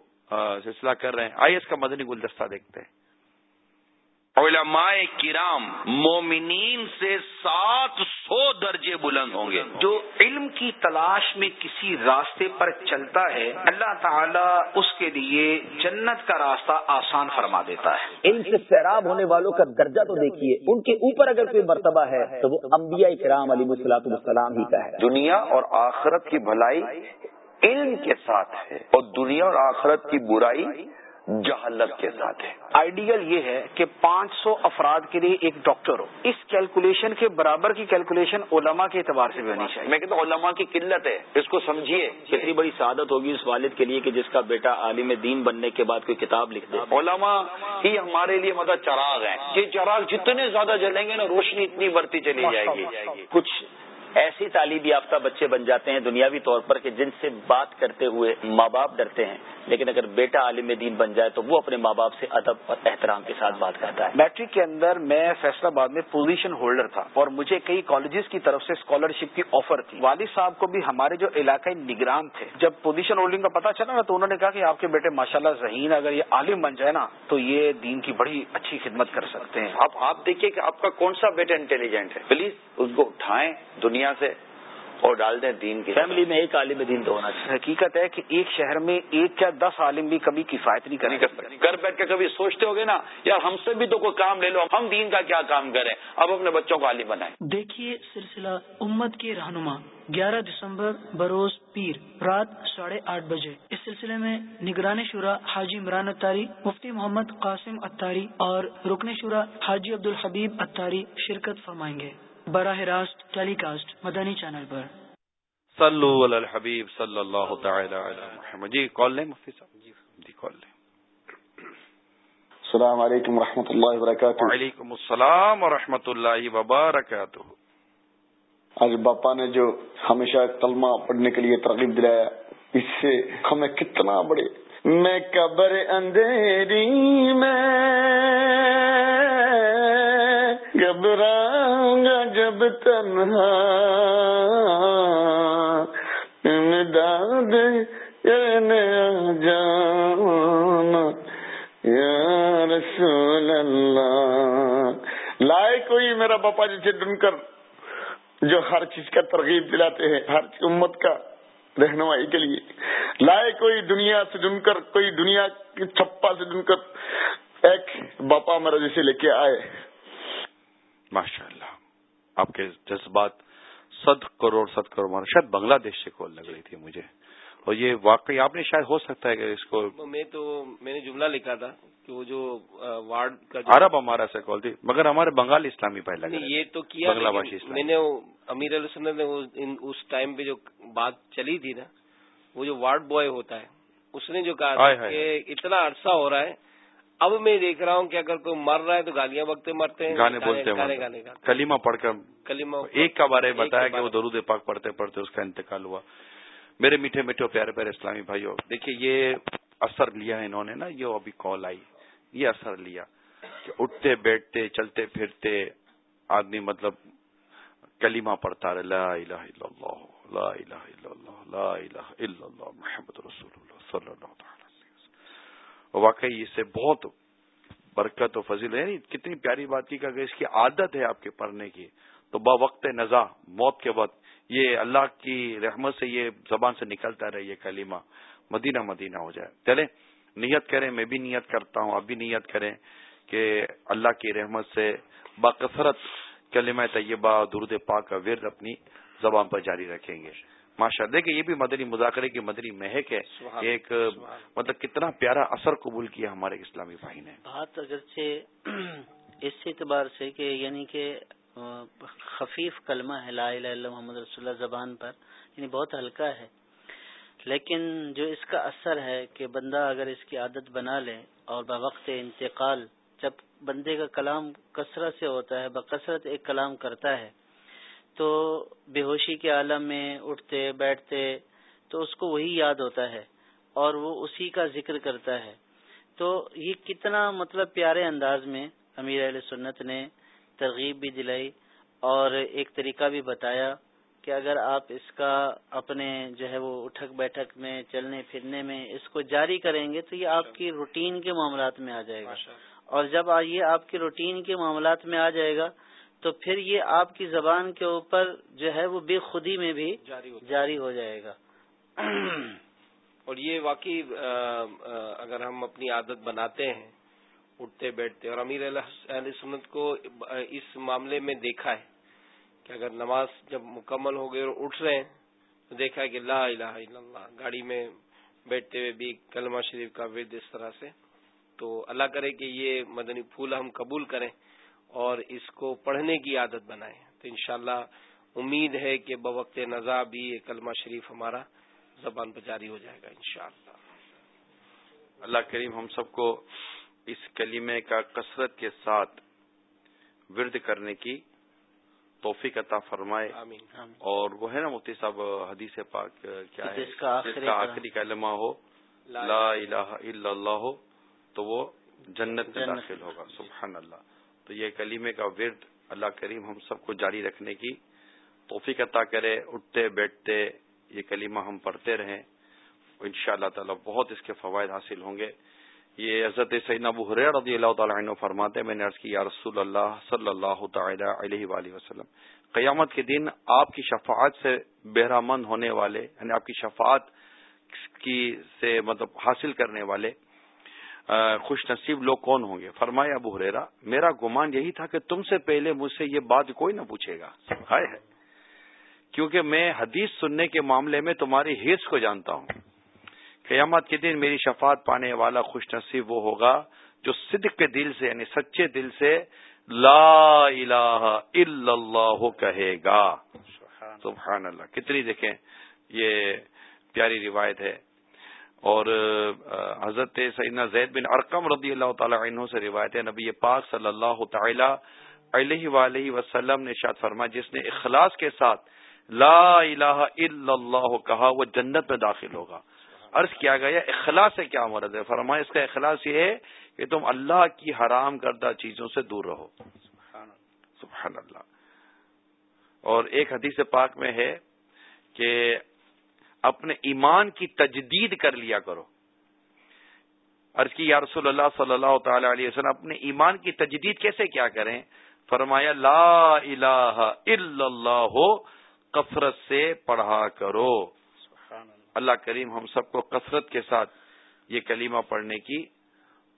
سلسلہ کر رہے ہیں۔ آئیے اس کا مدنی گلدستہ دیکھتے ہیں۔ علماء کرام مومنین سے سات سو درجے بلند ہوں گے۔ جو علم کی تلاش میں کسی راستے پر چلتا ہے اللہ تعالیٰ اس کے لیے جنت کا راستہ آسان فرما دیتا ہے۔ علم سے سیراب ہونے والوں کا درجہ تو دیکھیے ان کے اوپر اگر کوئی مرتبہ ہے تو وہ انبیاء کرام علی مسلاط السلام ہی کا ہے۔ دنیا اور آخرت کی بھلائی علم کے ساتھ ہے اور دنیا اور آخرت کی برائی جہالت کے ساتھ ہے آئیڈیل یہ ہے کہ پانچ سو افراد کے لیے ایک ڈاکٹر ہو۔ اس کیلکولیشن کے برابر کی کیلکولیشن علماء کے اعتبار سے بھی ہونی چاہیے۔ میں کہتا ہوں علماء کی قلت ہے۔ اس کو سمجھیے۔ کتنی بڑی سعادت ہوگی اس والد کے لیے کہ جس کا بیٹا عالم دین بننے کے بعد کوئی کتاب لکھ دے۔ علماء ہی ہمارے لیے مطلب چراغ ہیں۔ یہ چراغ جتنے زیادہ جلیں گے نا روشنی اتنی بڑھتی چلی جائے گی۔ کچھ ایسی تعلیم یافتہ بچے بن جاتے ہیں دنیاوی طور پر کہ جن سے بات کرتے ہوئے ماں باپ ڈرتے ہیں لیکن اگر بیٹا عالم دین بن جائے تو وہ اپنے ماں باپ سے ادب اور احترام کے ساتھ بات کرتا ہے۔ میٹرک کے اندر میں فیصلہ آباد میں پوزیشن ہولڈر تھا اور مجھے کئی کالجز کی طرف سے اسکالرشپ کی آفر تھی۔ والد صاحب کو بھی ہمارے جو علاقائی نگران تھے جب پوزیشن ہولڈنگ کا پتا چلا نا تو انہوں نے کہا کہ آپ کے بیٹے ماشاء اللہ ذہین اگر یہ عالم بن جائے نا تو یہ دین کی بڑی اچھی خدمت کر سکتے ہیں۔ اب آپ دیکھیے کہ آپ کا کون سا بیٹا انٹیلیجنٹ ہے؟ پلیز اس کو اٹھائیں دنیا سے اور ڈال دیں دین کی فیملی میں ایک عالم دین تو ہونا چاہیے۔ حقیقت ہے کہ ایک شہر میں ایک کیا دس عالم بھی کبھی کفایت نہیں کر سکتے۔ گھر بیٹھ کے کبھی سوچتے ہو گے نا یار ہم سے بھی تو کوئی کام لے لو ہم دین کا کیا کام کریں؟ اب اپنے بچوں کو عالم بنائیں۔ دیکھیے سلسلہ امت کے رہنما گیارہ دسمبر بروز پیر رات ساڑھے آٹھ بجے۔ اس سلسلے میں نگران شورا حاجی عمران اتاری مفتی محمد قاسم اتاری اور رکن شورا حاجی عبد الحبیب اتاری شرکت فرمائیں گے۔ براہ راست ٹیلی کاسٹ مدنی چینل پر۔ صلو علی الحبیب صلی اللہ تعالی علی محمد۔ جی کال لیں مفتی صاحب۔ جی کال لیں۔ السلام علیکم ورحمۃ اللہ وبرکاتہ۔ وعلیکم السلام ورحمۃ اللہ وبرکاتہ۔ آج باپا نے جو ہمیشہ کلمہ پڑھنے کے لیے ترغیب دلایا اس سے ہمیں کتنا بڑے۔ میں قبر اندھیری میں گھبراؤں گا جب تنہا، امداد جانا، یا رسول اللہ۔ لائے کوئی میرا باپا جی سے ڈن کر جو ہر چیز کا ترغیب دلاتے ہیں، ہر امت کا رہنمائی کے لیے۔ لائے کوئی دنیا سے ڈن کر کوئی دنیا کی چھپا سے ڈن کر ایک باپا میرا جیسے لے کے آئے۔ ماشاء اللہ آپ کے جذبات ست کروڑ ست کروڑ شاید بنگلہ دیش سے کال لگ رہی تھی مجھے۔ اور یہ واقعی آپ نے شاید ہو سکتا ہے کہ اس کو میں تو میں نے جملہ لکھا تھا کہ وہ جو وارڈ کا عرب ہمارا سے کال تھی مگر ہمارے بنگال اسلامی لگے یہ تو کیا بنگلہ بھاشی میں نے امیر علیہ وسلم نے اس ٹائم پہ جو بات چلی تھی نا وہ جو وارڈ بوائے ہوتا ہے اس نے جو کہا کہ اتنا عرصہ ہو رہا ہے اب میں دیکھ رہا ہوں کہ اگر کوئی مر رہا ہے تو گالیاں وقت مرتے ہیں گانے بولتے ہیں کلیما پڑھ کر کلیما ایک کا بارے بتایا کہ وہ درود پاک پڑھتے پڑھتے اس کا انتقال ہوا۔ میرے میٹھے میٹھے پیارے پیارے اسلامی بھائیوں دیکھیے یہ اثر لیا ہے انہوں نے نا یہ ابھی کال آئی۔ یہ اثر لیا کہ اٹھتے بیٹھتے چلتے پھرتے آدمی مطلب کلیما پڑھتا رہے لا الہ الا اللہ لا الہ الا اللہ لا الہ الا اللہ محمد رسول اللہ صلی اللہ تعالی واقعی اس سے بہت برکت و فضیل ہے یعنی کتنی پیاری بات کی کہ اگر اس کی عادت ہے آپ کے پڑھنے کی، تو با وقت نزا موت کے وقت، یہ اللہ کی رحمت سے یہ زبان سے نکلتا رہے، یہ کلیمہ مدینہ مدینہ ہو جائے۔ چلے نیت کریں، میں بھی نیت کرتا ہوں اب بھی نیت کریں کہ اللہ کی رحمت سے باکثرت کلمہ طیبہ درد پاک کا ورد اپنی زبان پر جاری رکھیں گے۔ ماشاء اللہ کہ یہ بھی مدنی مذاکرے کی مدنی مہک ہے۔ ایک مطلب کتنا پیارا اثر قبول کیا ہمارے اسلامی بھائی نے۔ بات اگرچہ اس اعتبار سے کہ یعنی کہ خفیف کلمہ ہے لا الہ الا محمد رسول اللہ زبان پر یعنی بہت ہلکا ہے۔ لیکن جو اس کا اثر ہے کہ بندہ اگر اس کی عادت بنا لے اور بوقت انتقال جب بندے کا کلام کثرت سے ہوتا ہے بکثرت ایک کلام کرتا ہے تو بے ہوشی کے عالم میں اٹھتے بیٹھتے تو اس کو وہی یاد ہوتا ہے اور وہ اسی کا ذکر کرتا ہے۔ تو یہ کتنا مطلب پیارے انداز میں امیر علیہ سنت نے ترغیب بھی دلائی اور ایک طریقہ بھی بتایا کہ اگر آپ اس کا اپنے جو ہے وہ اٹھک بیٹھک میں چلنے پھرنے میں اس کو جاری کریں گے تو یہ آپ کی روٹین کے معاملات میں آ جائے گا۔ اور جب یہ آپ کی روٹین کے معاملات میں آ جائے گا تو پھر یہ آپ کی زبان کے اوپر جو ہے وہ بے خودی میں بھی جاری ہو جائے گا۔ اور یہ واقعی اگر ہم اپنی عادت بناتے ہیں اٹھتے بیٹھتے اور امیر علیہ سنت کو اس معاملے میں دیکھا ہے کہ اگر نماز جب مکمل ہو گئی اور اٹھ رہے ہیں تو دیکھا ہے کہ لا الہ الا اللہ گاڑی میں بیٹھتے ہوئے بھی کلمہ شریف کا ورد اس طرح سے تو اللہ کرے کہ یہ مدنی پھول ہم قبول کریں۔ اور اس کو پڑھنے کی عادت بنائیں۔ تو انشاءاللہ امید ہے کہ بوقت نزا بھی یہ کلمہ شریف ہمارا زبان پہ جاری ہو جائے گا انشاءاللہ۔ اللہ کریم ہم سب کو اس کلیمے کا کثرت کے ساتھ ورد کرنے کی توفیق عطا فرمائے۔ اور وہ ہے نا مفتی صاحب حدیث پاک کیا ہے؟ جس کا آخری کلمہ۔ ہو لا الہ الا اللہ ہو تو وہ جنت میں داخل ہوگا۔ سبحان اللہ۔ تو یہ کلیمے کا ورد اللہ کریم ہم سب کو جاری رکھنے کی توفیق عطا کرے۔ اٹھتے، بیٹھتے یہ کلیمہ ہم پڑھتے رہیں۔ ان شاء اللہ تعالی بہت اس کے فوائد حاصل ہوں گے۔ یہ حضرت سعین ابو حریر رضی اللہ تعالیٰ عنہ فرماتے میں نے عرض کی، یا رسول اللہ صلی اللہ تعالی علیہ وآلہ وسلم، قیامت کے دن آپ کی شفاعت سے بہرہ مند ہونے والے یعنی آپ کی شفاعت کی سے مطلب حاصل کرنے والے خوش نصیب لوگ کون ہوں گے؟ فرمایا ابو حریرا میرا گمان یہی تھا کہ تم سے پہلے مجھ سے یہ بات کوئی نہ پوچھے گا۔ ہے۔ کیونکہ میں حدیث سننے کے معاملے میں تمہاری حص کو جانتا ہوں۔ قیامت کے دن میری شفاعت پانے والا خوش نصیب وہ ہوگا جو صدق کے دل سے یعنی سچے دل سے لا الہ الا اللہ کہے گا۔ سبحان اللہ۔ کتنی دیکھیں یہ پیاری روایت ہے۔ اور حضرت سیدنا زید بن ارکم رضی اللہ تعالی عنہ سے روایت ہے، نبی پاک صلی اللہ تعالی علیہ وآلہ وسلم نے شاد فرما جس نے اخلاص کے ساتھ لا الہ الا اللہ کہا، وہ جنت میں داخل ہوگا۔ عرض کیا گیا اخلاص سے کیا مرد ہے؟ فرمایا، اس کا اخلاص یہ ہے کہ تم اللہ کی حرام کردہ چیزوں سے دور رہو۔ سبحان اللہ۔ اور ایک حدیث پاک میں ہے کہ اپنے ایمان کی تجدید کر لیا کرو۔ عرض کی یا رسول اللہ صلی اللہ تعالی علیہ وسلم اپنے ایمان کی تجدید کیسے کیا کریں؟ فرمایا لا الہ الا اللہ کفرت سے پڑھا کرو۔ اللہ کریم ہم سب کو کثرت کے ساتھ یہ کلمہ پڑھنے کی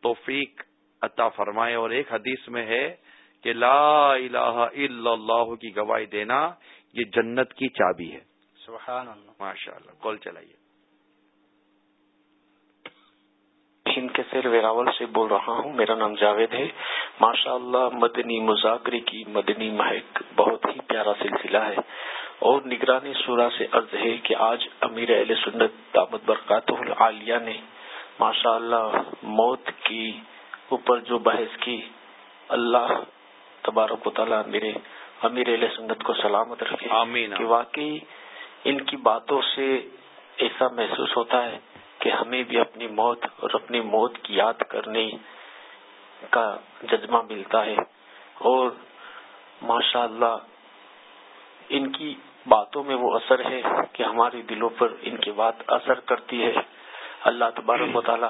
توفیق عطا فرمائے۔ اور ایک حدیث میں ہے کہ لا الہ الا اللہ کی گواہی دینا یہ جنت کی چابی ہے۔ سبحان اللہ. ماشاء اللہ کال چلائیے. ہند کے سیر ویراول سے بول رہا ہوں. میرا نام جاوید ہے. ماشاء اللہ مدنی مذاکرے کی مدنی مہک بہت ہی پیارا سلسلہ ہے. اور نگرانی شورا سے عرض ہے کہ آج امیر اہل سنت دامت برکات العالیہ نے ماشاء اللہ موت کی اوپر جو بحث کی اللہ تبارک و تعالیٰ میرے امیر علیہ سنت کو سلامت رکھے آمین. کہ واقعی ان کی باتوں سے ایسا محسوس ہوتا ہے کہ ہمیں بھی اپنی موت اور اپنی موت کی یاد کرنے کا جذبہ ملتا ہے۔ اور ماشاء اللہ ان کی باتوں میں وہ اثر ہے کہ ہمارے دلوں پر ان کی بات اثر کرتی ہے۔ اللہ تبارک و تعالی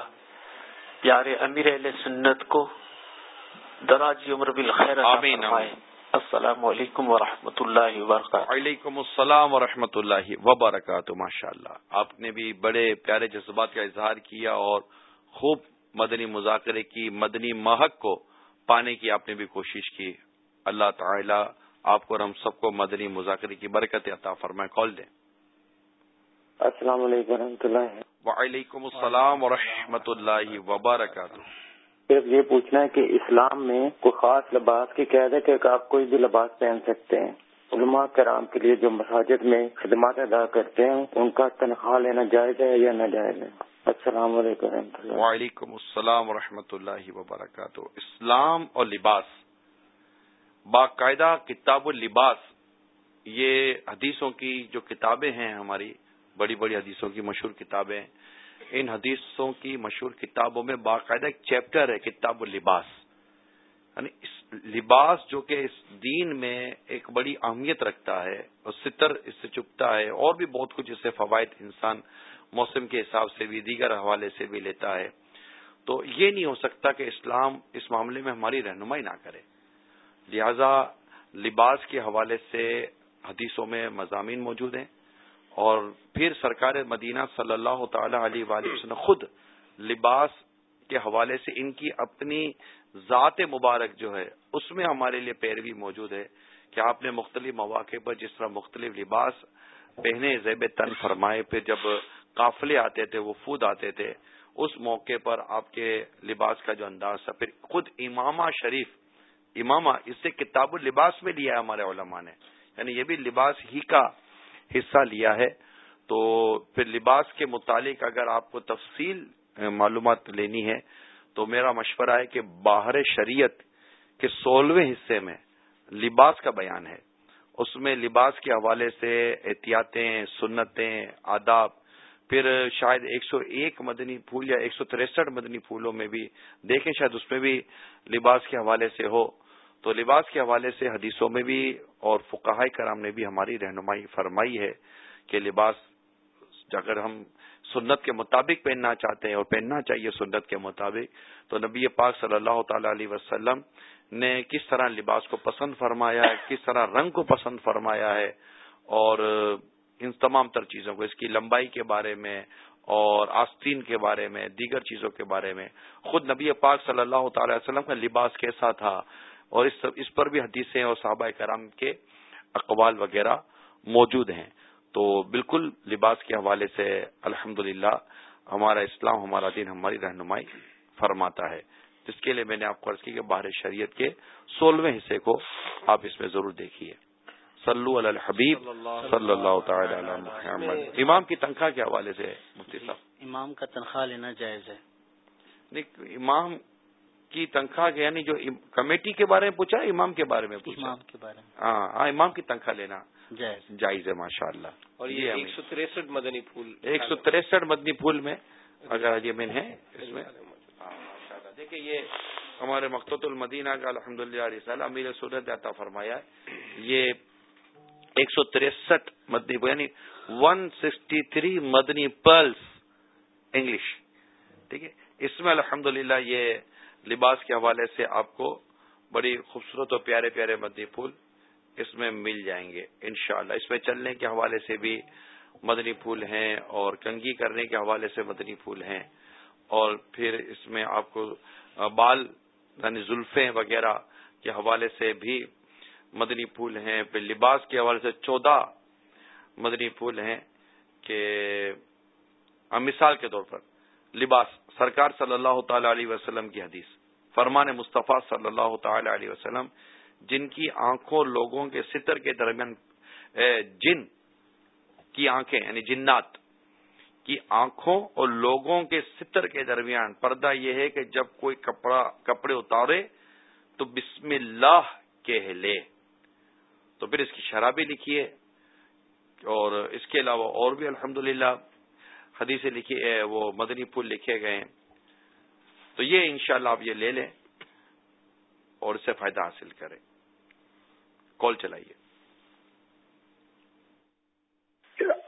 پیارے امیر اہل سنت کو دراج عمر بالخیر السلام علیکم و اللہ وبرکاتہ۔ وعلیکم السلام و اللہ وبرکاتہ ماشاء اللہ آپ نے بھی بڑے پیارے جذبات کا اظہار کیا اور خوب مدنی مذاکرے کی مدنی مہک کو پانے کی آپ نے بھی کوشش کی۔ اللہ تعالی آپ کو اور ہم سب کو مدنی مذاکرے کی برکت عطا فرمائے۔ کال دیں۔ السلام علیکم و اللہ۔ وعلیکم السلام و اللہ وبرکاتہ۔ صرف یہ پوچھنا ہے کہ اسلام میں کوئی خاص لباس کی قید ہے کہ آپ کوئی بھی لباس پہن سکتے ہیں؟ علماء کرام کے لیے جو مساجد میں خدمات ادا کرتے ہیں، ان کا تنخواہ لینا جائز ہے یا نہ جائز ہے؟ السلام علیکم و اللہ وعلیکم السلام و اللہ وبرکاتہ۔ اسلام اور لباس۔ باقاعدہ کتاب اللباس یہ حدیثوں کی جو کتابیں ہیں ہماری، بڑی بڑی حدیثوں کی مشہور کتابیں ان حدیثوں کی مشہور کتابوں میں باقاعدہ ایک چیپٹر ہے، کتاب اللباس۔ یعنی لباس جو کہ اس دین میں ایک بڑی اہمیت رکھتا ہے اور ستر اس سے چپتا ہے، اور بھی بہت کچھ اس سے فوائد انسان موسم کے حساب سے بھی، دیگر حوالے سے بھی لیتا ہے۔ تو یہ نہیں ہو سکتا کہ اسلام اس معاملے میں ہماری رہنمائی نہ کرے۔ لہذا لباس کے حوالے سے حدیثوں میں مضامین موجود ہیں۔ اور پھر سرکار مدینہ صلی اللہ تعالی علیہ وسلم خود لباس کے حوالے سے ان کی اپنی ذات مبارک جو ہے، اس میں ہمارے لیے پیروی موجود ہے کہ آپ نے مختلف مواقع پر جس طرح مختلف لباس پہنے، زیب تن فرمائے، پھر جب قافلے آتے تھے، وہ فود آتے تھے، اس موقع پر آپ کے لباس کا جو انداز تھا، پھر خود امامہ شریف، امامہ، اس سے کتاب اللباس میں لیا ہے ہمارے علماء نے۔ یعنی یہ بھی لباس ہی کا حصہ لیا ہے۔ تو پھر لباس کے متعلق اگر آپ کو تفصیل معلومات لینی ہے، تو میرا مشورہ ہے کہ باہر شریعت کے سولہویں حصے میں لباس کا بیان ہے۔ اس میں لباس کے حوالے سے احتیاطیں، سنتیں، آداب، پھر شاید ایک سو ایک مدنی پھول یا ایک سو تریسٹھ مدنی پھولوں میں بھی دیکھیں، شاید اس میں بھی لباس کے حوالے سے ہو۔ تو لباس کے حوالے سے حدیثوں میں بھی اور فقاہ کرام نے بھی ہماری رہنمائی فرمائی ہے کہ لباس اگر ہم سنت کے مطابق پہننا چاہتے ہیں اور پہننا چاہیے سنت کے مطابق، تو نبی پاک صلی اللہ تعالی علیہ وسلم نے کس طرح لباس کو پسند فرمایا ہے، کس طرح رنگ کو پسند فرمایا ہے اور ان تمام تر چیزوں کو، اس کی لمبائی کے بارے میں اور آستین کے بارے میں، دیگر چیزوں کے بارے میں، خود نبی پاک صلی اللہ تعالی وسلم کا لباس کیسا تھا؟ اور اس اس پر بھی حدیثیں اور صحابہ کرام کے اقوال وغیرہ موجود ہیں۔ تو بالکل لباس کے حوالے سے الحمد ہمارا اسلام ہمارا دین ہماری رہنمائی فرماتا ہے۔ جس کے لیے میں نے آپ کو عرض کی کہ باہر شریعت کے سولہویں حصے کو آپ اس میں ضرور دیکھیے۔ صلو علی الحبیب صلی اللہ تعالی علی محمد۔ امام کی تنخواہ کے حوالے سے مفتی صاحب۔ امام کا تنخواہ لینا جائز ہے۔ امام کی تنخواہ کے یعنی جو کمیٹی کے بارے میں پوچھا امام کے بارے میں پوچھا؟ امام کے بارے میں. ہاں ہاں امام کی تنخواہ لینا جائز. ہے ماشاء اللہ اور یہ ایک سو تریسٹھ مدنی پھول ایک سو تریسٹھ مدنی پھول میں اگر اجمین ہے اس میں۔ ہاں، دیکھیے یہ ہمارے مقت المدینہ کا الحمد للہ امیر سورت عطا فرمایا یہ ایک سو تریسٹھ مدنی یعنی one sixty three Madani plus English. ٹھیک ہے؟ اس میں الحمد یہ لباس کے حوالے سے آپ کو بڑی خوبصورت اور پیارے پیارے مدنی پھول اس میں مل جائیں گے، انشاءاللہ۔ اس میں چلنے کے حوالے سے بھی مدنی پھول ہیں اور کنگھی کرنے کے حوالے سے مدنی پھول ہیں۔ اور پھر اس میں آپ کو بال یعنی زلفیں وغیرہ کے حوالے سے بھی مدنی پھول ہیں۔ پھر لباس کے حوالے سے چودہ مدنی پھول ہیں کہ مثال کے طور پر لباس، سرکار صلی اللہ تعالی علیہ وسلم کی حدیث۔ فرمان مصطفیٰ صلی اللہ تعالی علیہ وسلم، جن کی آنکھوں لوگوں کے ستر کے درمیان جن کی آنکھیں یعنی جنات کی آنکھوں اور لوگوں کے ستر کے درمیان، پردہ یہ ہے کہ جب کوئی کپڑا، کپڑے اتارے تو بسم اللہ کہہ لے۔ تو پھر اس کی شرابی لکھی ہے اور اس کے علاوہ اور بھی الحمد للہ حدیث لکھی وہ مدنی پھول لکھے گئے ہیں۔ تو یہ انشاءاللہ آپ یہ لے لیں اور اس سے فائدہ حاصل کریں۔ کال چلائیے۔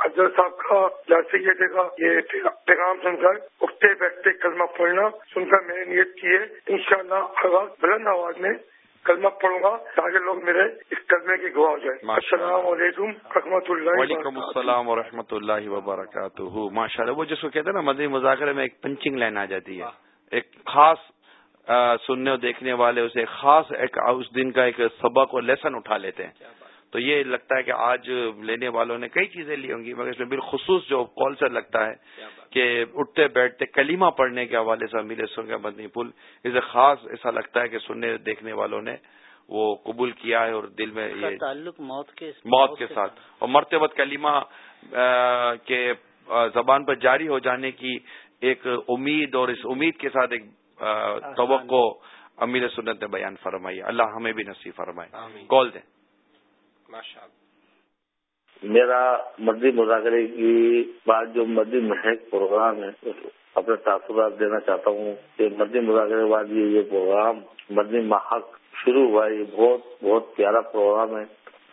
اجر صاحب کا جیسے یہ دیکھا یہ پیغام سن کر اٹھتے بیٹھتے کلمہ پڑھنا سن کر میں نے نیت کی ہے۔ ان شاء اللہ بلند آواز میں کلمہ پڑھوں گا تاکہ لوگ میرے اس کلمے کی گواہ ہو جائے السلام علیکم رحمۃ اللہ وعلیکم السلام و رحمۃ اللہ وبرکاتہ۔ ماشاء اللہ وہ جس کو کہتے ہیں نا مدنی مذاکرے میں ایک پنچنگ لائن آ جاتی ہے۔ ایک خاص سننے اور دیکھنے والے اسے خاص ایک اس دن کا ایک سبق اور لیسن اٹھا لیتے ہیں۔ تو یہ لگتا ہے کہ آج لینے والوں نے کئی چیزیں لی ہوں گی مگر اس میں بالخصوص جو کال سے لگتا ہے کہ اٹھتے بیٹھتے کلیمہ پڑھنے کے حوالے سے امیر سن کا مدنی پل اسے خاص ایسا لگتا ہے کہ سننے دیکھنے والوں نے وہ قبول کیا ہے اور دل میں یہ تعلق موت کے موت کے ساتھ۔ اور مرتے وقت کلیمہ کے زبان پر جاری ہو جانے کی ایک امید اور اس امید کے ساتھ ایک توقع امیر سنت نے بیان فرمائی۔ اللہ ہمیں بھی نصیب فرمائے۔ کال دیں۔ میرا مدی مذاکرے کی بات جو مدی مہک پروگرام ہے اپنے تاثرات دینا چاہتا ہوں کہ مدی مذاکرے کے بعد یہ پروگرام مدی محق شروع ہوا یہ بہت بہت پیارا پروگرام ہے۔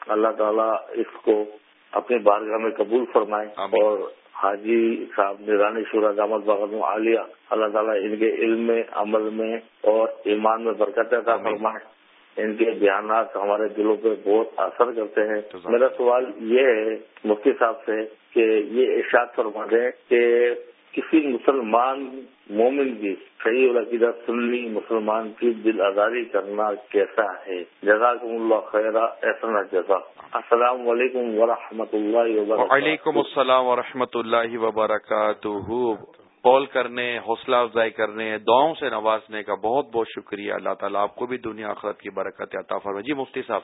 اللہ تعالیٰ اس کو اپنے بارگاہ میں قبول فرمائے اور حاجی صاحب نگرانی شورا دامت بغم عالیہ اللہ تعالیٰ ان کے علم میں عمل میں اور ایمان میں برکت عطا فرمائے۔ ان کے بیانات ہمارے دلوں پہ بہت اثر کرتے ہیں۔ میرا سوال یہ ہے مفتی صاحب سے کہ یہ ارشاد فرما دیں کہ کسی مسلمان مومن کی صحیح العقیدہ سنی مسلمان کی دل آزاری کرنا کیسا ہے؟ جزاکم اللہ خیر ایسا جزا۔ السلام علیکم ورحمۃ اللہ وبرکاتہ۔ وعلیکم السلام ورحمۃ اللہ وبرکاتہ۔ کال کرنے، حوصلہ افزائی کرنے، دعاؤں سے نوازنے کا بہت بہت شکریہ۔ اللہ تعالیٰ آپ کو بھی دنیا آخرت کی برکت عطا فرمائے۔ جی مفتی صاحب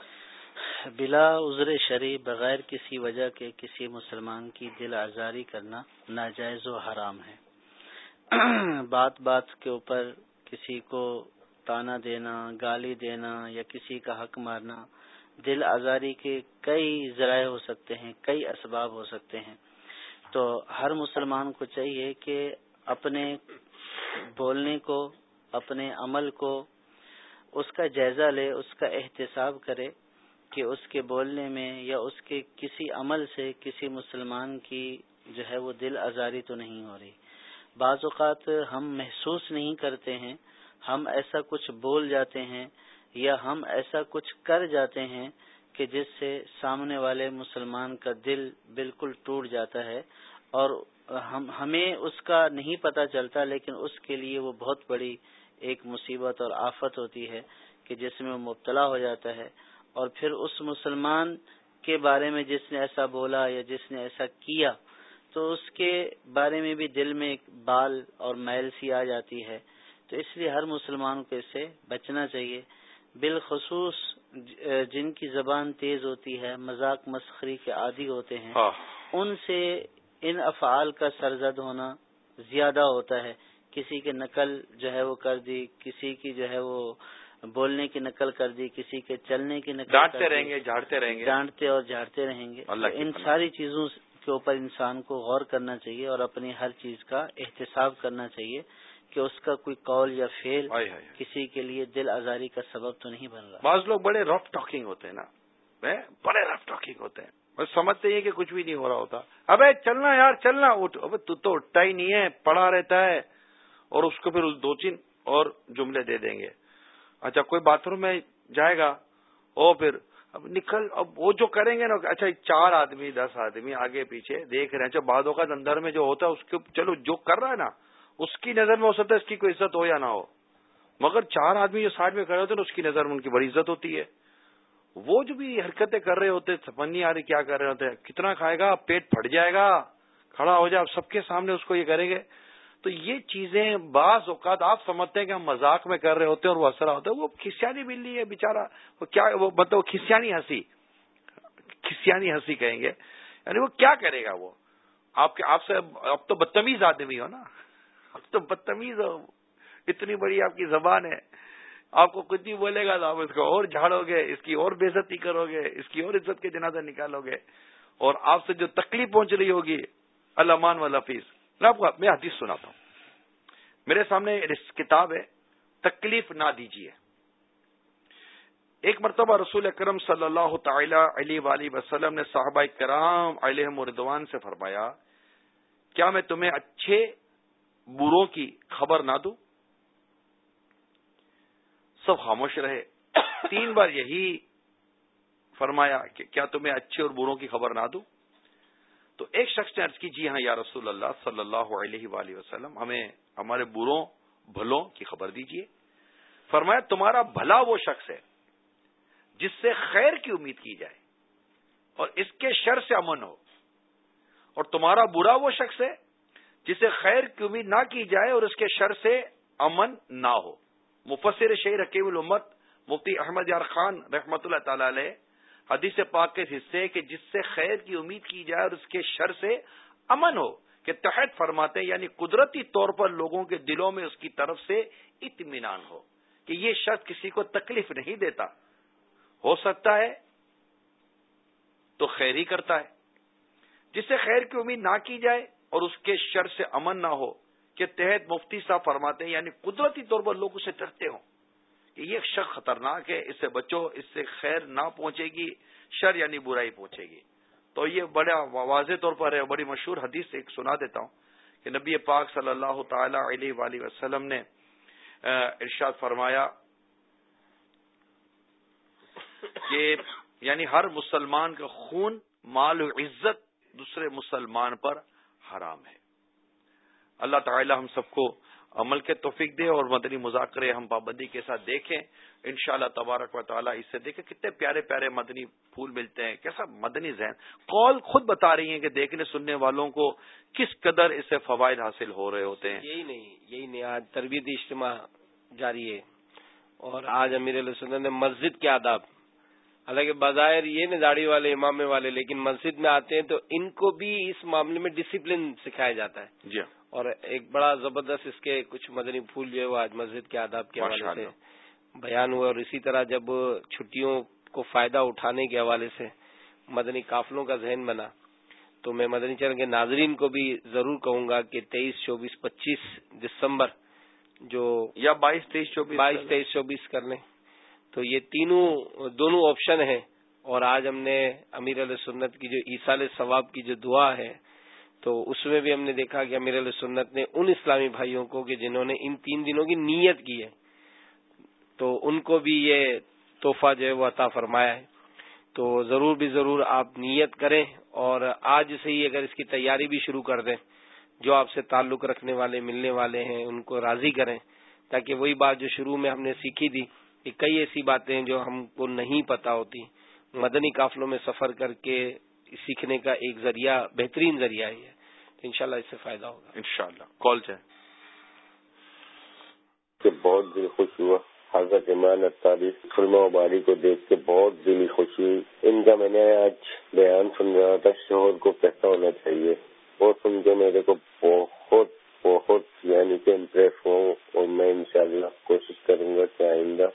بلا عذر شریف بغیر کسی وجہ کے کسی مسلمان کی دل آزاری کرنا ناجائز و حرام ہے۔ بات بات کے اوپر کسی کو تانا دینا، گالی دینا یا کسی کا حق مارنا دل آزاری کے کئی ذرائع ہو سکتے ہیں، کئی اسباب ہو سکتے ہیں۔ تو ہر مسلمان کو چاہیے کہ اپنے بولنے کو، اپنے عمل کو اس کا جائزہ لے، اس کا احتساب کرے۔ کہ اس کے بولنے میں یا اس کے کسی عمل سے کسی مسلمان کی جو ہے وہ دل آزاری تو نہیں ہو رہی۔ بعض اوقات ہم محسوس نہیں کرتے ہیں، ہم ایسا کچھ بول جاتے ہیں یا ہم ایسا کچھ کر جاتے ہیں کہ جس سے سامنے والے مسلمان کا دل بالکل ٹوٹ جاتا ہے اور ہم، ہمیں اس کا نہیں پتہ چلتا، لیکن اس کے لیے وہ بہت بڑی ایک مصیبت اور آفت ہوتی ہے کہ جس میں وہ مبتلا ہو جاتا ہے۔ اور پھر اس مسلمان کے بارے میں جس نے ایسا بولا یا جس نے ایسا کیا تو اس کے بارے میں بھی دل میں ایک بال اور میل سی آ جاتی ہے۔ تو اس لیے ہر مسلمان کو اس سے بچنا چاہیے۔ بالخصوص جن کی زبان تیز ہوتی ہے مذاق مسخری کے عادی ہوتے ہیں ان سے ان افعال کا سرزد ہونا زیادہ ہوتا ہے۔ کسی کی نقل جو ہے وہ کر دی کسی کی جو ہے وہ بولنے کی نقل کر دی کسی کے چلنے کی نقل ڈانٹتے رہیں گے جھاڑتے رہیں گے۔ ڈانٹتے اور جھاڑتے رہیں گے۔ ان ساری چیزوں کے اوپر انسان کو غور کرنا چاہیے اور اپنی ہر چیز کا احتساب کرنا چاہیے کہ اس کا کوئی کال یا فیل کسی کے لیے دل آزاری کا سبب تو نہیں بن رہا۔ بعض لوگ بڑے رف ٹاکنگ ہوتے ہیں نا۔ بڑے رف ٹاکنگ ہوتے ہیں۔ بس سمجھتے ہیں کہ کچھ بھی نہیں ہو رہا ہوتا۔ ابے چلنا یار چلنا اٹھ۔ اب تو تو اٹھتا ہی نہیں ہے پڑا رہتا ہے اور اس کو پھر دو تین اور جملے دے دیں گے۔ اچھا کوئی باتھ روم میں جائے گا، او پھر اب نکل، اب وہ جو کریں گے نا اچھا چار آدمی، دس آدمی آگے پیچھے دیکھ رہے ہیں۔ اچھا بعدوں کا اندر میں جو ہوتا ہے، اس کے چلو، جو کر رہا ہے نا، اس کی نظر میں ہو سکتا ہے اس کی کوئی عزت ہو یا نہ ہو۔ مگر چار آدمی جو سائڈ میں کھڑے ہوتے ہیں اس کی نظر میں ان کی بڑی عزت ہوتی ہے۔ وہ جو بھی حرکتیں کر رہے ہوتے سمجھ نہیں آ رہی، کیا کر رہے ہوتے کتنا کھائے گا؟ پیٹ پھٹ جائے گا، کھڑا ہو جائے سب کے سامنے اس کو یہ کریں گے۔ تو یہ چیزیں بعض اوقات آپ سمجھتے ہیں کہ ہم مذاق میں کر رہے ہوتے ہیں اور وہ اثر ہوتا ہے وہ کھسیانی بلی ہے بےچارا وہ کیا، وہ مطلب کھسیانی ہنسی کھسیانی ہنسی کہیں گے یعنی وہ کیا کرے گا وہ؟ آپ کے، آپ سے اب تو بدتمیز آدمی ہو نا اب تو بدتمیز ہو، اتنی بڑی آپ کی زبان ہے، آپ کو کچھ بھی بولے گا تو آپ اس کو اور جھاڑو گے اس کی اور بےزتی کرو گے اس کی اور عزت کے جنازہ نکالو گے اور آپ سے جو تکلیف پہنچ رہی ہوگی علمان و لفیظ میں آپ کو میں حدیث سناتا ہوں۔ میرے سامنے کتاب ہے، تکلیف نہ دیجیے ایک مرتبہ رسول اکرم صلی اللہ تعالی علیہ وآلہ وسلم نے صحابہ کرام علیہ مردوان سے فرمایا، کیا میں تمہیں اچھے بروں کی خبر نہ دوں؟ سب خاموش رہے۔ تین بار یہی فرمایا کہ کیا تمہیں اچھے اور بروں کی خبر نہ دوں؟ تو ایک شخص نے عرض کی جی ہاں یا رسول اللہ صلی اللہ علیہ وآلہ وسلم، ہمیں ہمارے بروں بھلوں کی خبر دیجیے فرمایا، تمہارا بھلا وہ شخص ہے جس سے خیر کی امید کی جائے اور اس کے شر سے امن ہو۔ اور تمہارا برا وہ شخص ہے جسے خیر کی امید نہ کی جائے اور اس کے شر سے امن نہ ہو۔ مفسر شہر حکیم الامت مفتی احمد یار خان رحمت اللہ تعالی علیہ حدیث پاک کے حصے کہ جس سے خیر کی امید کی جائے اور اس کے شر سے امن ہو کہ تحت فرماتے ہیں یعنی قدرتی طور پر لوگوں کے دلوں میں اس کی طرف سے اطمینان ہو کہ یہ شخص کسی کو تکلیف نہیں دیتا۔ ہو سکتا ہے تو خیر ہی کرتا ہے۔ جس سے خیر کی امید نہ کی جائے اور اس کے شر سے امن نہ ہو کے تحت مفتی صاحب فرماتے ہیں یعنی قدرتی طور پر لوگ اسے ڈرتے ہوں۔ کہ یہ شخص خطرناک ہے، اس سے بچو، اس سے خیر نہ پہنچے گی، شر یعنی برائی پہنچے گی۔ تو یہ بڑا واضح طور پر ہے بڑی مشہور حدیث ایک سنا دیتا ہوں کہ نبی پاک صلی اللہ تعالی علیہ وآلہ وسلم نے ارشاد فرمایا کہ یعنی ہر مسلمان کا خون مال و عزت دوسرے مسلمان پر حرام ہے۔ اللہ تعالی ہم سب کو عمل کے توفیق دے اور مدنی مذاکرے ہم پابندی کے ساتھ دیکھیں۔ ان شاء اللہ تبارک و تعالیٰ اس سے دیکھیں کتنے پیارے پیارے مدنی پھول ملتے ہیں۔ کیسا مدنی ذہن۔ کال خود بتا رہی ہیں کہ دیکھنے سننے والوں کو کس قدر اس سے فوائد حاصل ہو رہے ہوتے ہیں۔ یہی نہیں یہی نہیں آج تربیتی اجتماع جاری ہے۔ اور آج امیر علیہ نے مسجد کے آداب حالانکہ بظاہر یہ نا داڑھی والے امام والے لیکن مسجد میں آتے ہیں تو ان کو بھی اس معاملے میں ڈسپلن سکھایا جاتا ہے۔ جی۔ اور ایک بڑا زبردست اس کے کچھ مدنی پھول جو ہے وہ آج مسجد کے آداب کے حوالے سے بیان ہوئے اور اسی طرح جب چھٹیوں کو فائدہ اٹھانے کے حوالے سے مدنی قافلوں کا ذہن بنا تو میں مدنی چرن کے ناظرین کو بھی ضرور کہوں گا کہ تیئیس چوبیس پچیس دسمبر جو یا بائیس تیئیس چوبیس بائیس تیئیس چوبیس کر لیں۔ تو یہ تینوں دونوں آپشن ہیں اور آج ہم نے امیر علیہ سنت کی جو عیسال ثواب کی جو دعا ہے تو اس میں بھی ہم نے دیکھا کہ امیر علیہ سنت نے ان اسلامی بھائیوں کو کہ جنہوں نے ان تین دنوں کی نیت کی ہے، تو ان کو بھی یہ تحفہ جو ہے وہ عطا فرمایا ہے۔ تو ضرور بھی ضرور آپ نیت کریں اور آج سے ہی اگر اس کی تیاری بھی شروع کر دیں، جو آپ سے تعلق رکھنے والے، ملنے والے ہیں، ان کو راضی کریں۔ تاکہ وہی بات جو شروع میں ہم نے سیکھی تھی کہ کئی ایسی باتیں جو ہم کو نہیں پتا ہوتی۔ مدنی قافلوں میں سفر کر کے سیکھنے کا ایک ذریعہ بہترین ذریعہ ہی ہے۔ انشاءاللہ اس سے فائدہ ہوگا۔ انشاءاللہ۔ کال جائے کہ بہت دل خوش ہوا۔ حضرت عمران تاریخ فلم باری کو دیکھ کے بہت دل خوش ہوئی۔ ان کا میں نے آج بیان سن رہا تھا شوہر کو کیسا ہونا چاہیے۔ وہ سن کے میرے کو بہت یعنی کہ امپریس ہوں اور میں انشاءاللہ کوشش کروں گا کہ آئندہ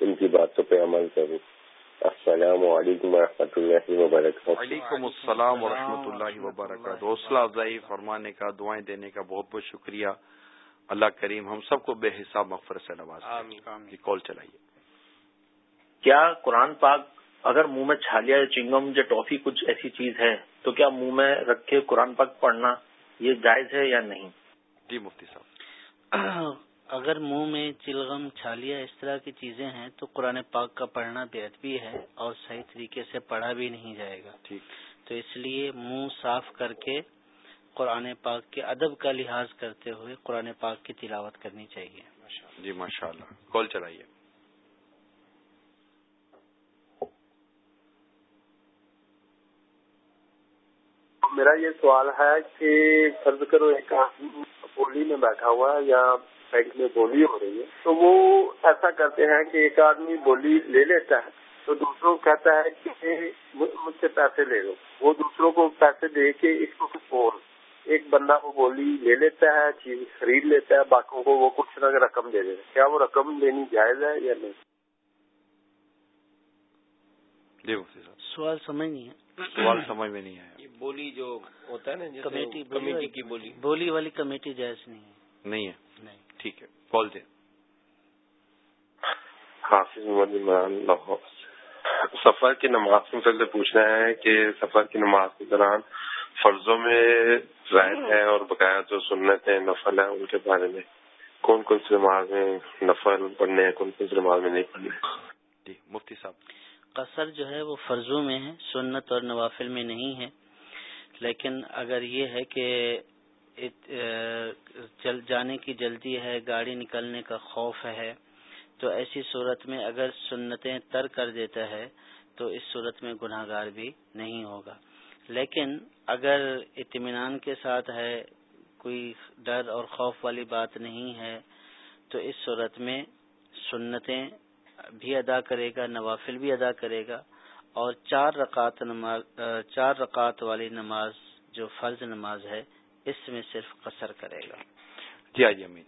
ان کی باتوں پہ عمل کروں السلام علیکم و رحمۃ اللہ وبرکاتہ۔ وعلیکم السلام و رحمۃ اللہ وبرکاتہ۔ حوصلہ افزائی فرمانے کا دعائیں دینے کا بہت بہت شکریہ۔ اللہ کریم ہم سب کو بے حساب مغفر سے نواز کال چلائیے۔ کیا قرآن پاک اگر منہ میں چھالیا یا چنگم یا ٹافی کچھ ایسی چیز ہے تو کیا منہ میں رکھ کے قرآن پاک پڑھنا یہ جائز ہے یا نہیں؟ جی مفتی صاحب۔ اگر منہ میں چلغم چھالیا اس طرح کی چیزیں ہیں تو قرآن پاک کا پڑھنا بے ادبی ہے اور صحیح طریقے سے پڑھا بھی نہیں جائے گا۔ ٹھیک۔ تو اس لیے منہ صاف کر کے قرآن پاک کے ادب کا لحاظ کرتے ہوئے قرآن پاک کی تلاوت کرنی چاہیے۔ جی ماشاء اللہ کال چلائیے۔ میرا یہ سوال ہے کہ فرض کرو ایک بولی میں بیٹھا ہوا ہے یا بینک میں بولی ہو رہی ہے۔ تو وہ ایسا کرتے ہیں کہ ایک آدمی بولی لے لیتا ہے تو دوسروں کو کہتا ہے کہ مجھ سے پیسے لے لو۔ وہ دوسروں کو پیسے دے کے اس کو بول۔ ایک بندہ وہ بولی لے لیتا ہے چیز خرید لیتا ہے باقیوں کو وہ کچھ نہ رقم دے دیتا ہے۔ کیا وہ رقم لینی جائز ہے یا نہیں؟ جی سوال سمجھ نہیں ہے۔ سوال سمجھ میں نہیں آیا۔ یہ بولی جو ہوتا ہے نا کمیٹی کی بولی۔ بولی والی کمیٹی جائز نہیں ہے۔ نہیں ہے۔ ٹھیک ہے کال دیں حافظ محمد عمران لاہور۔ سفر کی نماز کے متعلق پوچھنا ہے کہ سفر کی نماز کے دوران فرضوں میں رائت ہے اور بقایا جو سنت ہیں نفل ہیں ان کے بارے میں کون کون سی نماز میں نفل پڑھنے ہیں کون کون سی نماز میں نہیں پڑھنے جی مفتی صاحب۔ قصر جو ہے وہ فرضوں میں ہے سنت اور نوافل میں نہیں ہے لیکن اگر یہ ہے کہ چل، جانے کی جلدی ہے، گاڑی نکلنے کا خوف ہے، تو ایسی صورت میں اگر سنتیں تر کر دیتا ہے، تو اس صورت میں گناہ گار بھی نہیں ہوگا۔ لیکن اگر اطمینان کے ساتھ ہے، کوئی ڈر اور خوف والی بات نہیں ہے، تو اس صورت میں سنتیں بھی ادا کرے گا، نوافل بھی ادا کرے گا، اور چار رکعت نماز چار رکعت والی نماز جو فرض نماز ہے اس میں صرف قصر کرے گا۔ جی آج امین۔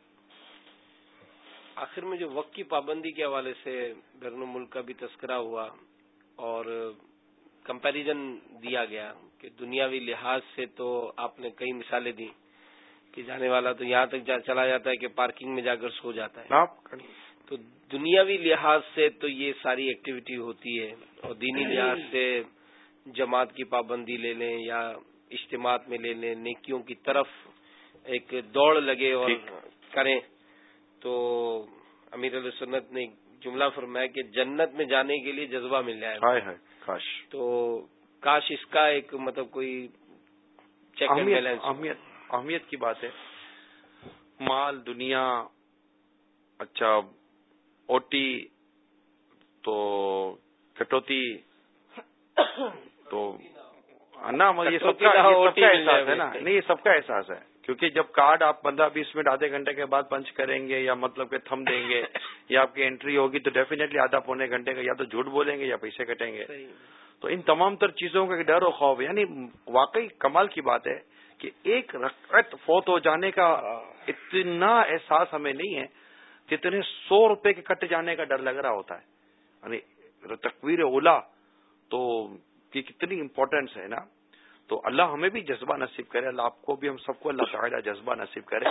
آخر میں جو وقت کی پابندی کے حوالے سے بیرون ملک کا بھی تذکرہ ہوا اور کمپیریزن دیا گیا کہ دنیاوی لحاظ سے تو آپ نے کئی مثالیں دی کہ جانے والا تو یہاں تک چلا جاتا ہے کہ پارکنگ میں جا کر سو جاتا ہے۔ تو دنیاوی لحاظ سے تو یہ ساری ایکٹیویٹی ہوتی ہے اور دینی لحاظ سے جماعت کی پابندی لے لیں یا اجتماعات میں لے لیں نیکیوں کی طرف ایک دوڑ لگے اور کریں۔ تو امیر علیہ سنت نے جملہ فرمایا کہ جنت میں جانے کے لیے جذبہ مل جائے۔ کاش۔ تو کاش اس کا ایک مطلب کوئی چیک اینڈ بیلنس اہمیت کی بات ہے۔ مال دنیا اچھا اوٹی تو کٹوتی تو نا یہ سب کا احساس ہے نا۔ نہیں یہ سب کا احساس ہے۔ کیونکہ جب کارڈ آپ پندرہ بیس منٹ آدھے گھنٹے کے بعد پنچ کریں گے یا مطلب کہ تھم دیں گے یا آپ کی انٹری ہوگی تو ڈیفینیٹلی آدھا پونے گھنٹے کا یا تو جھوٹ بولیں گے یا پیسے کٹیں گے۔ تو ان تمام تر چیزوں کا ڈر و خوف یعنی واقعی کمال کی بات ہے کہ ایک رقت فوت ہو جانے کا اتنا احساس ہمیں نہیں ہے جتنے سو روپے کے کٹ جانے کا ڈر لگ رہا ہوتا ہے۔ یعنی تکویر اولا تو کتنی امپورٹینس ہے نا، تو اللہ ہمیں بھی جذبہ نصیب کرے، اللہ آپ کو بھی، ہم سب کو اللہ تعالیٰ جذبہ نصیب کرے۔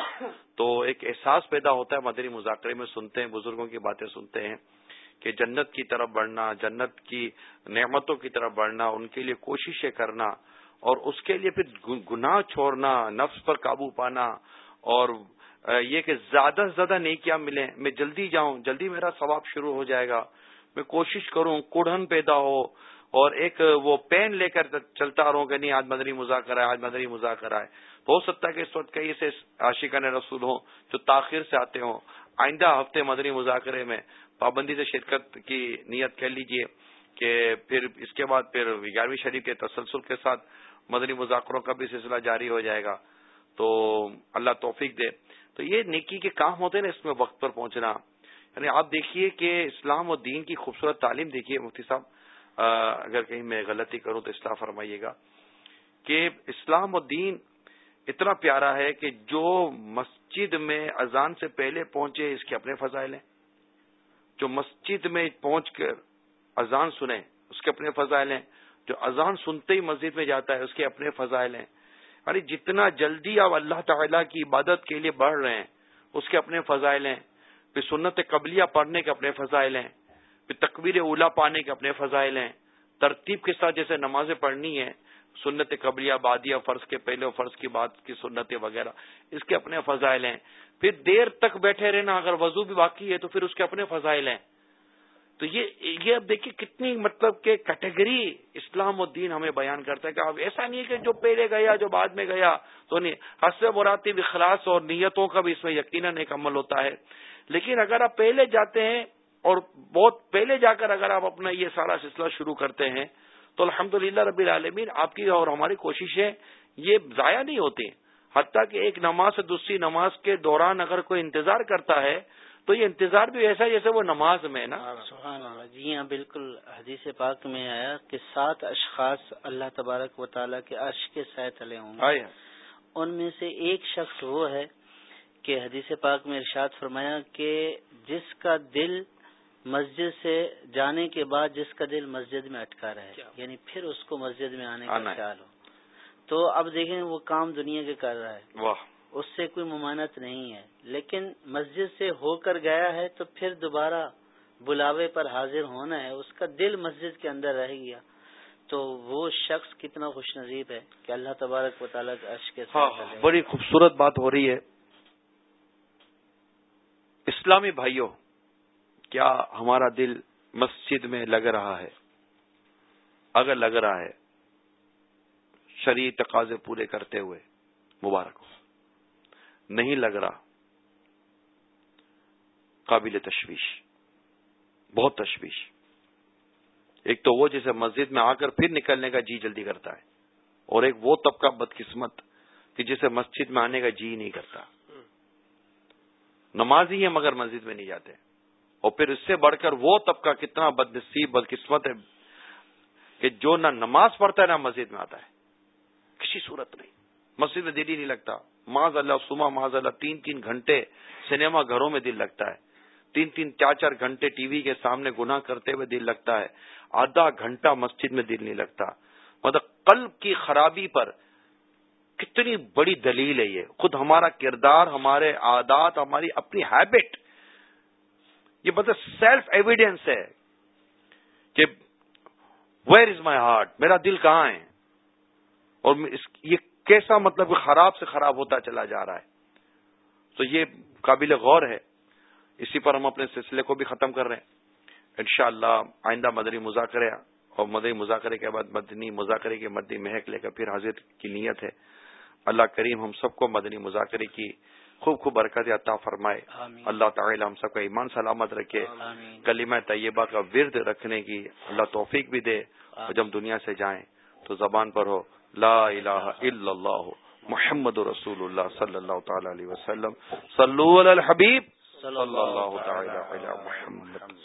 تو ایک احساس پیدا ہوتا ہے مدری مذاکرے میں، سنتے ہیں، بزرگوں کی باتیں سنتے ہیں کہ جنت کی طرف بڑھنا، جنت کی نعمتوں کی طرف بڑھنا، ان کے لیے کوششیں کرنا اور اس کے لیے پھر گناہ چھوڑنا، نفس پر قابو پانا اور یہ کہ زیادہ سے زیادہ نیکیاں ملیں۔ میں جلدی جاؤں، جلدی میرا ثواب شروع ہو جائے گا۔ میں کوشش کروں، کوڑھن پیدا ہو اور ایک وہ پین لے کر چلتا رہوں کہ نہیں، آج مدنی مذاکر آئے آج مدنی مذاکر آئے ہو سکتا ہے کہ اس وقت کئی سے عاشقان رسول ہوں جو تاخیر سے آتے ہوں۔ آئندہ ہفتے مدنی مذاکرے میں پابندی سے شرکت کی نیت کر لیجیے کہ پھر اس کے بعد پھر گیارہویں شریف کے تسلسل کے ساتھ مدنی مذاکروں کا بھی سلسلہ جاری ہو جائے گا۔ تو اللہ توفیق دے۔ تو یہ نیکی کے کام ہوتے ہیں نا اس میں وقت پر پہنچنا۔ یعنی آپ دیکھیے کہ اسلام و دین کی خوبصورت تعلیم، دیکھیے مفتی صاحب اگر کہیں میں غلطی کروں تو اصلاح فرمائیے گا کہ اسلام و دین اتنا پیارا ہے کہ جو مسجد میں اذان سے پہلے پہنچے، اس کے اپنے فضائل ہیں۔ جو مسجد میں پہنچ کر اذان سنے اس کے اپنے فضائل ہیں۔ جو اذان سنتے ہی مسجد میں جاتا ہے، اس کے اپنے فضائل ہیں۔ یعنی جتنا جلدی آپ اللہ تعالی کی عبادت کے لیے بڑھ رہے ہیں، اس کے اپنے فضائل ہیں۔ پھر سنت قبلیہ پڑھنے کے اپنے فضائل ہیں۔ پھر تکبیر اولا پانے کے اپنے فضائل ہیں۔ ترتیب کے ساتھ جیسے نمازیں پڑھنی ہے سنت قبلیہ بادیا فرض کے پہلے فرض کی بات کی سنتیں وغیرہ، اس کے اپنے فضائل ہیں۔ پھر دیر تک بیٹھے رہنا، اگر وضو بھی باقی ہے تو پھر اس کے اپنے فضائل ہیں۔ تو یہ یہ اب دیکھیے کتنی مطلب کہ کیٹیگری اسلام الدین ہمیں بیان کرتا ہے کہ اب ایسا نہیں ہے کہ جو پہلے گیا، جو بعد میں گیا، تو نہیں۔ حسب مراتب اخلاص اور نیتوں کا بھی اس میں یقیناً ایک عمل ہوتا ہے۔ لیکن اگر آپ پہلے جاتے ہیں اور بہت پہلے جا کر اگر آپ اپنا یہ سارا سلسلہ شروع کرتے ہیں تو الحمد للہ ربی العالمین آپ کی اور ہماری کوششیں یہ ضائع نہیں ہوتی۔ حتیٰ کہ ایک نماز سے دوسری نماز کے دوران اگر کوئی انتظار کرتا ہے تو یہ انتظار بھی ایسا جیسے وہ نماز میں نا۔ سبحان اللہ۔ جی ہاں بالکل۔ حدیث پاک میں آیا کہ سات اشخاص اللہ تبارک و تعالیٰ کے عرش کے سائے تلے ہوں گے۔ ان میں سے ایک شخص وہ ہے کہ حدیث پاک میں ارشاد فرمایا کہ جس کا دل مسجد سے جانے کے بعد جس کا دل مسجد میں اٹکا رہے یعنی پھر اس کو مسجد میں آنے کا خیال ہو۔ تو اب دیکھیں وہ کام دنیا کے کر رہا ہے۔ اس سے کوئی ممانت نہیں ہے۔ لیکن مسجد سے ہو کر گیا ہے تو پھر دوبارہ بلاوے پر حاضر ہونا ہے اس کا دل مسجد کے اندر رہ گیا۔ تو وہ شخص کتنا خوش نصیب ہے کہ اللہ تبارک و تعالیٰ کے عشق کے ہاں بڑی خوبصورت بات ہو رہی ہے۔ اسلامی بھائیوں کیا ہمارا دل مسجد میں لگ رہا ہے؟ اگر لگ رہا ہے شرع تقاضے پورے کرتے ہوئے، مبارک ہو۔ نہیں لگ رہا، قابل تشویش، بہت تشویش۔ ایک تو وہ جسے مسجد میں آ کر پھر نکلنے کا جی جلدی کرتا ہے، اور ایک وہ طبقہ بدقسمت کہ جسے مسجد میں آنے کا جی نہیں کرتا۔ نماز ہی ہے مگر مسجد میں نہیں جاتے۔ اور پھر اس سے بڑھ کر وہ طبقہ کتنا بد نصیب بدقسمت ہے کہ جو نہ نماز پڑھتا ہے، نہ مسجد میں آتا ہے۔ کسی صورت نہیں۔ مسجد میں دل ہی نہیں لگتا۔ معذ اللہ سما معذ اللہ تین تین گھنٹے سنیما گھروں میں دل لگتا ہے۔ تین تین، چار چار گھنٹے ٹی وی کے سامنے گناہ کرتے ہوئے دل لگتا ہے۔ آدھا گھنٹہ مسجد میں دل نہیں لگتا۔ مطلب قلب کی خرابی پر کتنی بڑی دلیل ہے یہ۔ خود ہمارا کردار، ہمارے عادات، ہماری اپنی ہیبٹ یہ مطلب سیلف ایویڈینس ہے کہ ویئر از مائی ہارٹ میرا دل کہاں ہے؟ اور یہ کیسا مطلب خراب سے خراب ہوتا چلا جا رہا ہے؟ تو یہ قابل غور ہے۔ اسی پر ہم اپنے سلسلے کو بھی ختم کر رہے ہیں۔ انشاءاللہ آئندہ مدنی مذاکرے اور مدنی مذاکرے کے بعد مدنی مذاکرے کی مدنی مہک لے کر پھر حاضر کی نیت ہے۔ اللہ کریم ہم سب کو مدنی مذاکرے کی خوب خوب برکت عطا فرمائے۔ اللہ تعالی ہم سب کا ایمان سلامت رکھے۔ کلیمہ طیبہ کا ورد رکھنے کی اللہ توفیق بھی دے۔ اور جب دنیا سے جائیں تو زبان پر ہو لا الہ الا اللہ محمد رسول اللہ صلی اللہ تعالی علیہ وسلم۔ صلو علی الحبیب۔ صلی اللہ تعالی علی محمد۔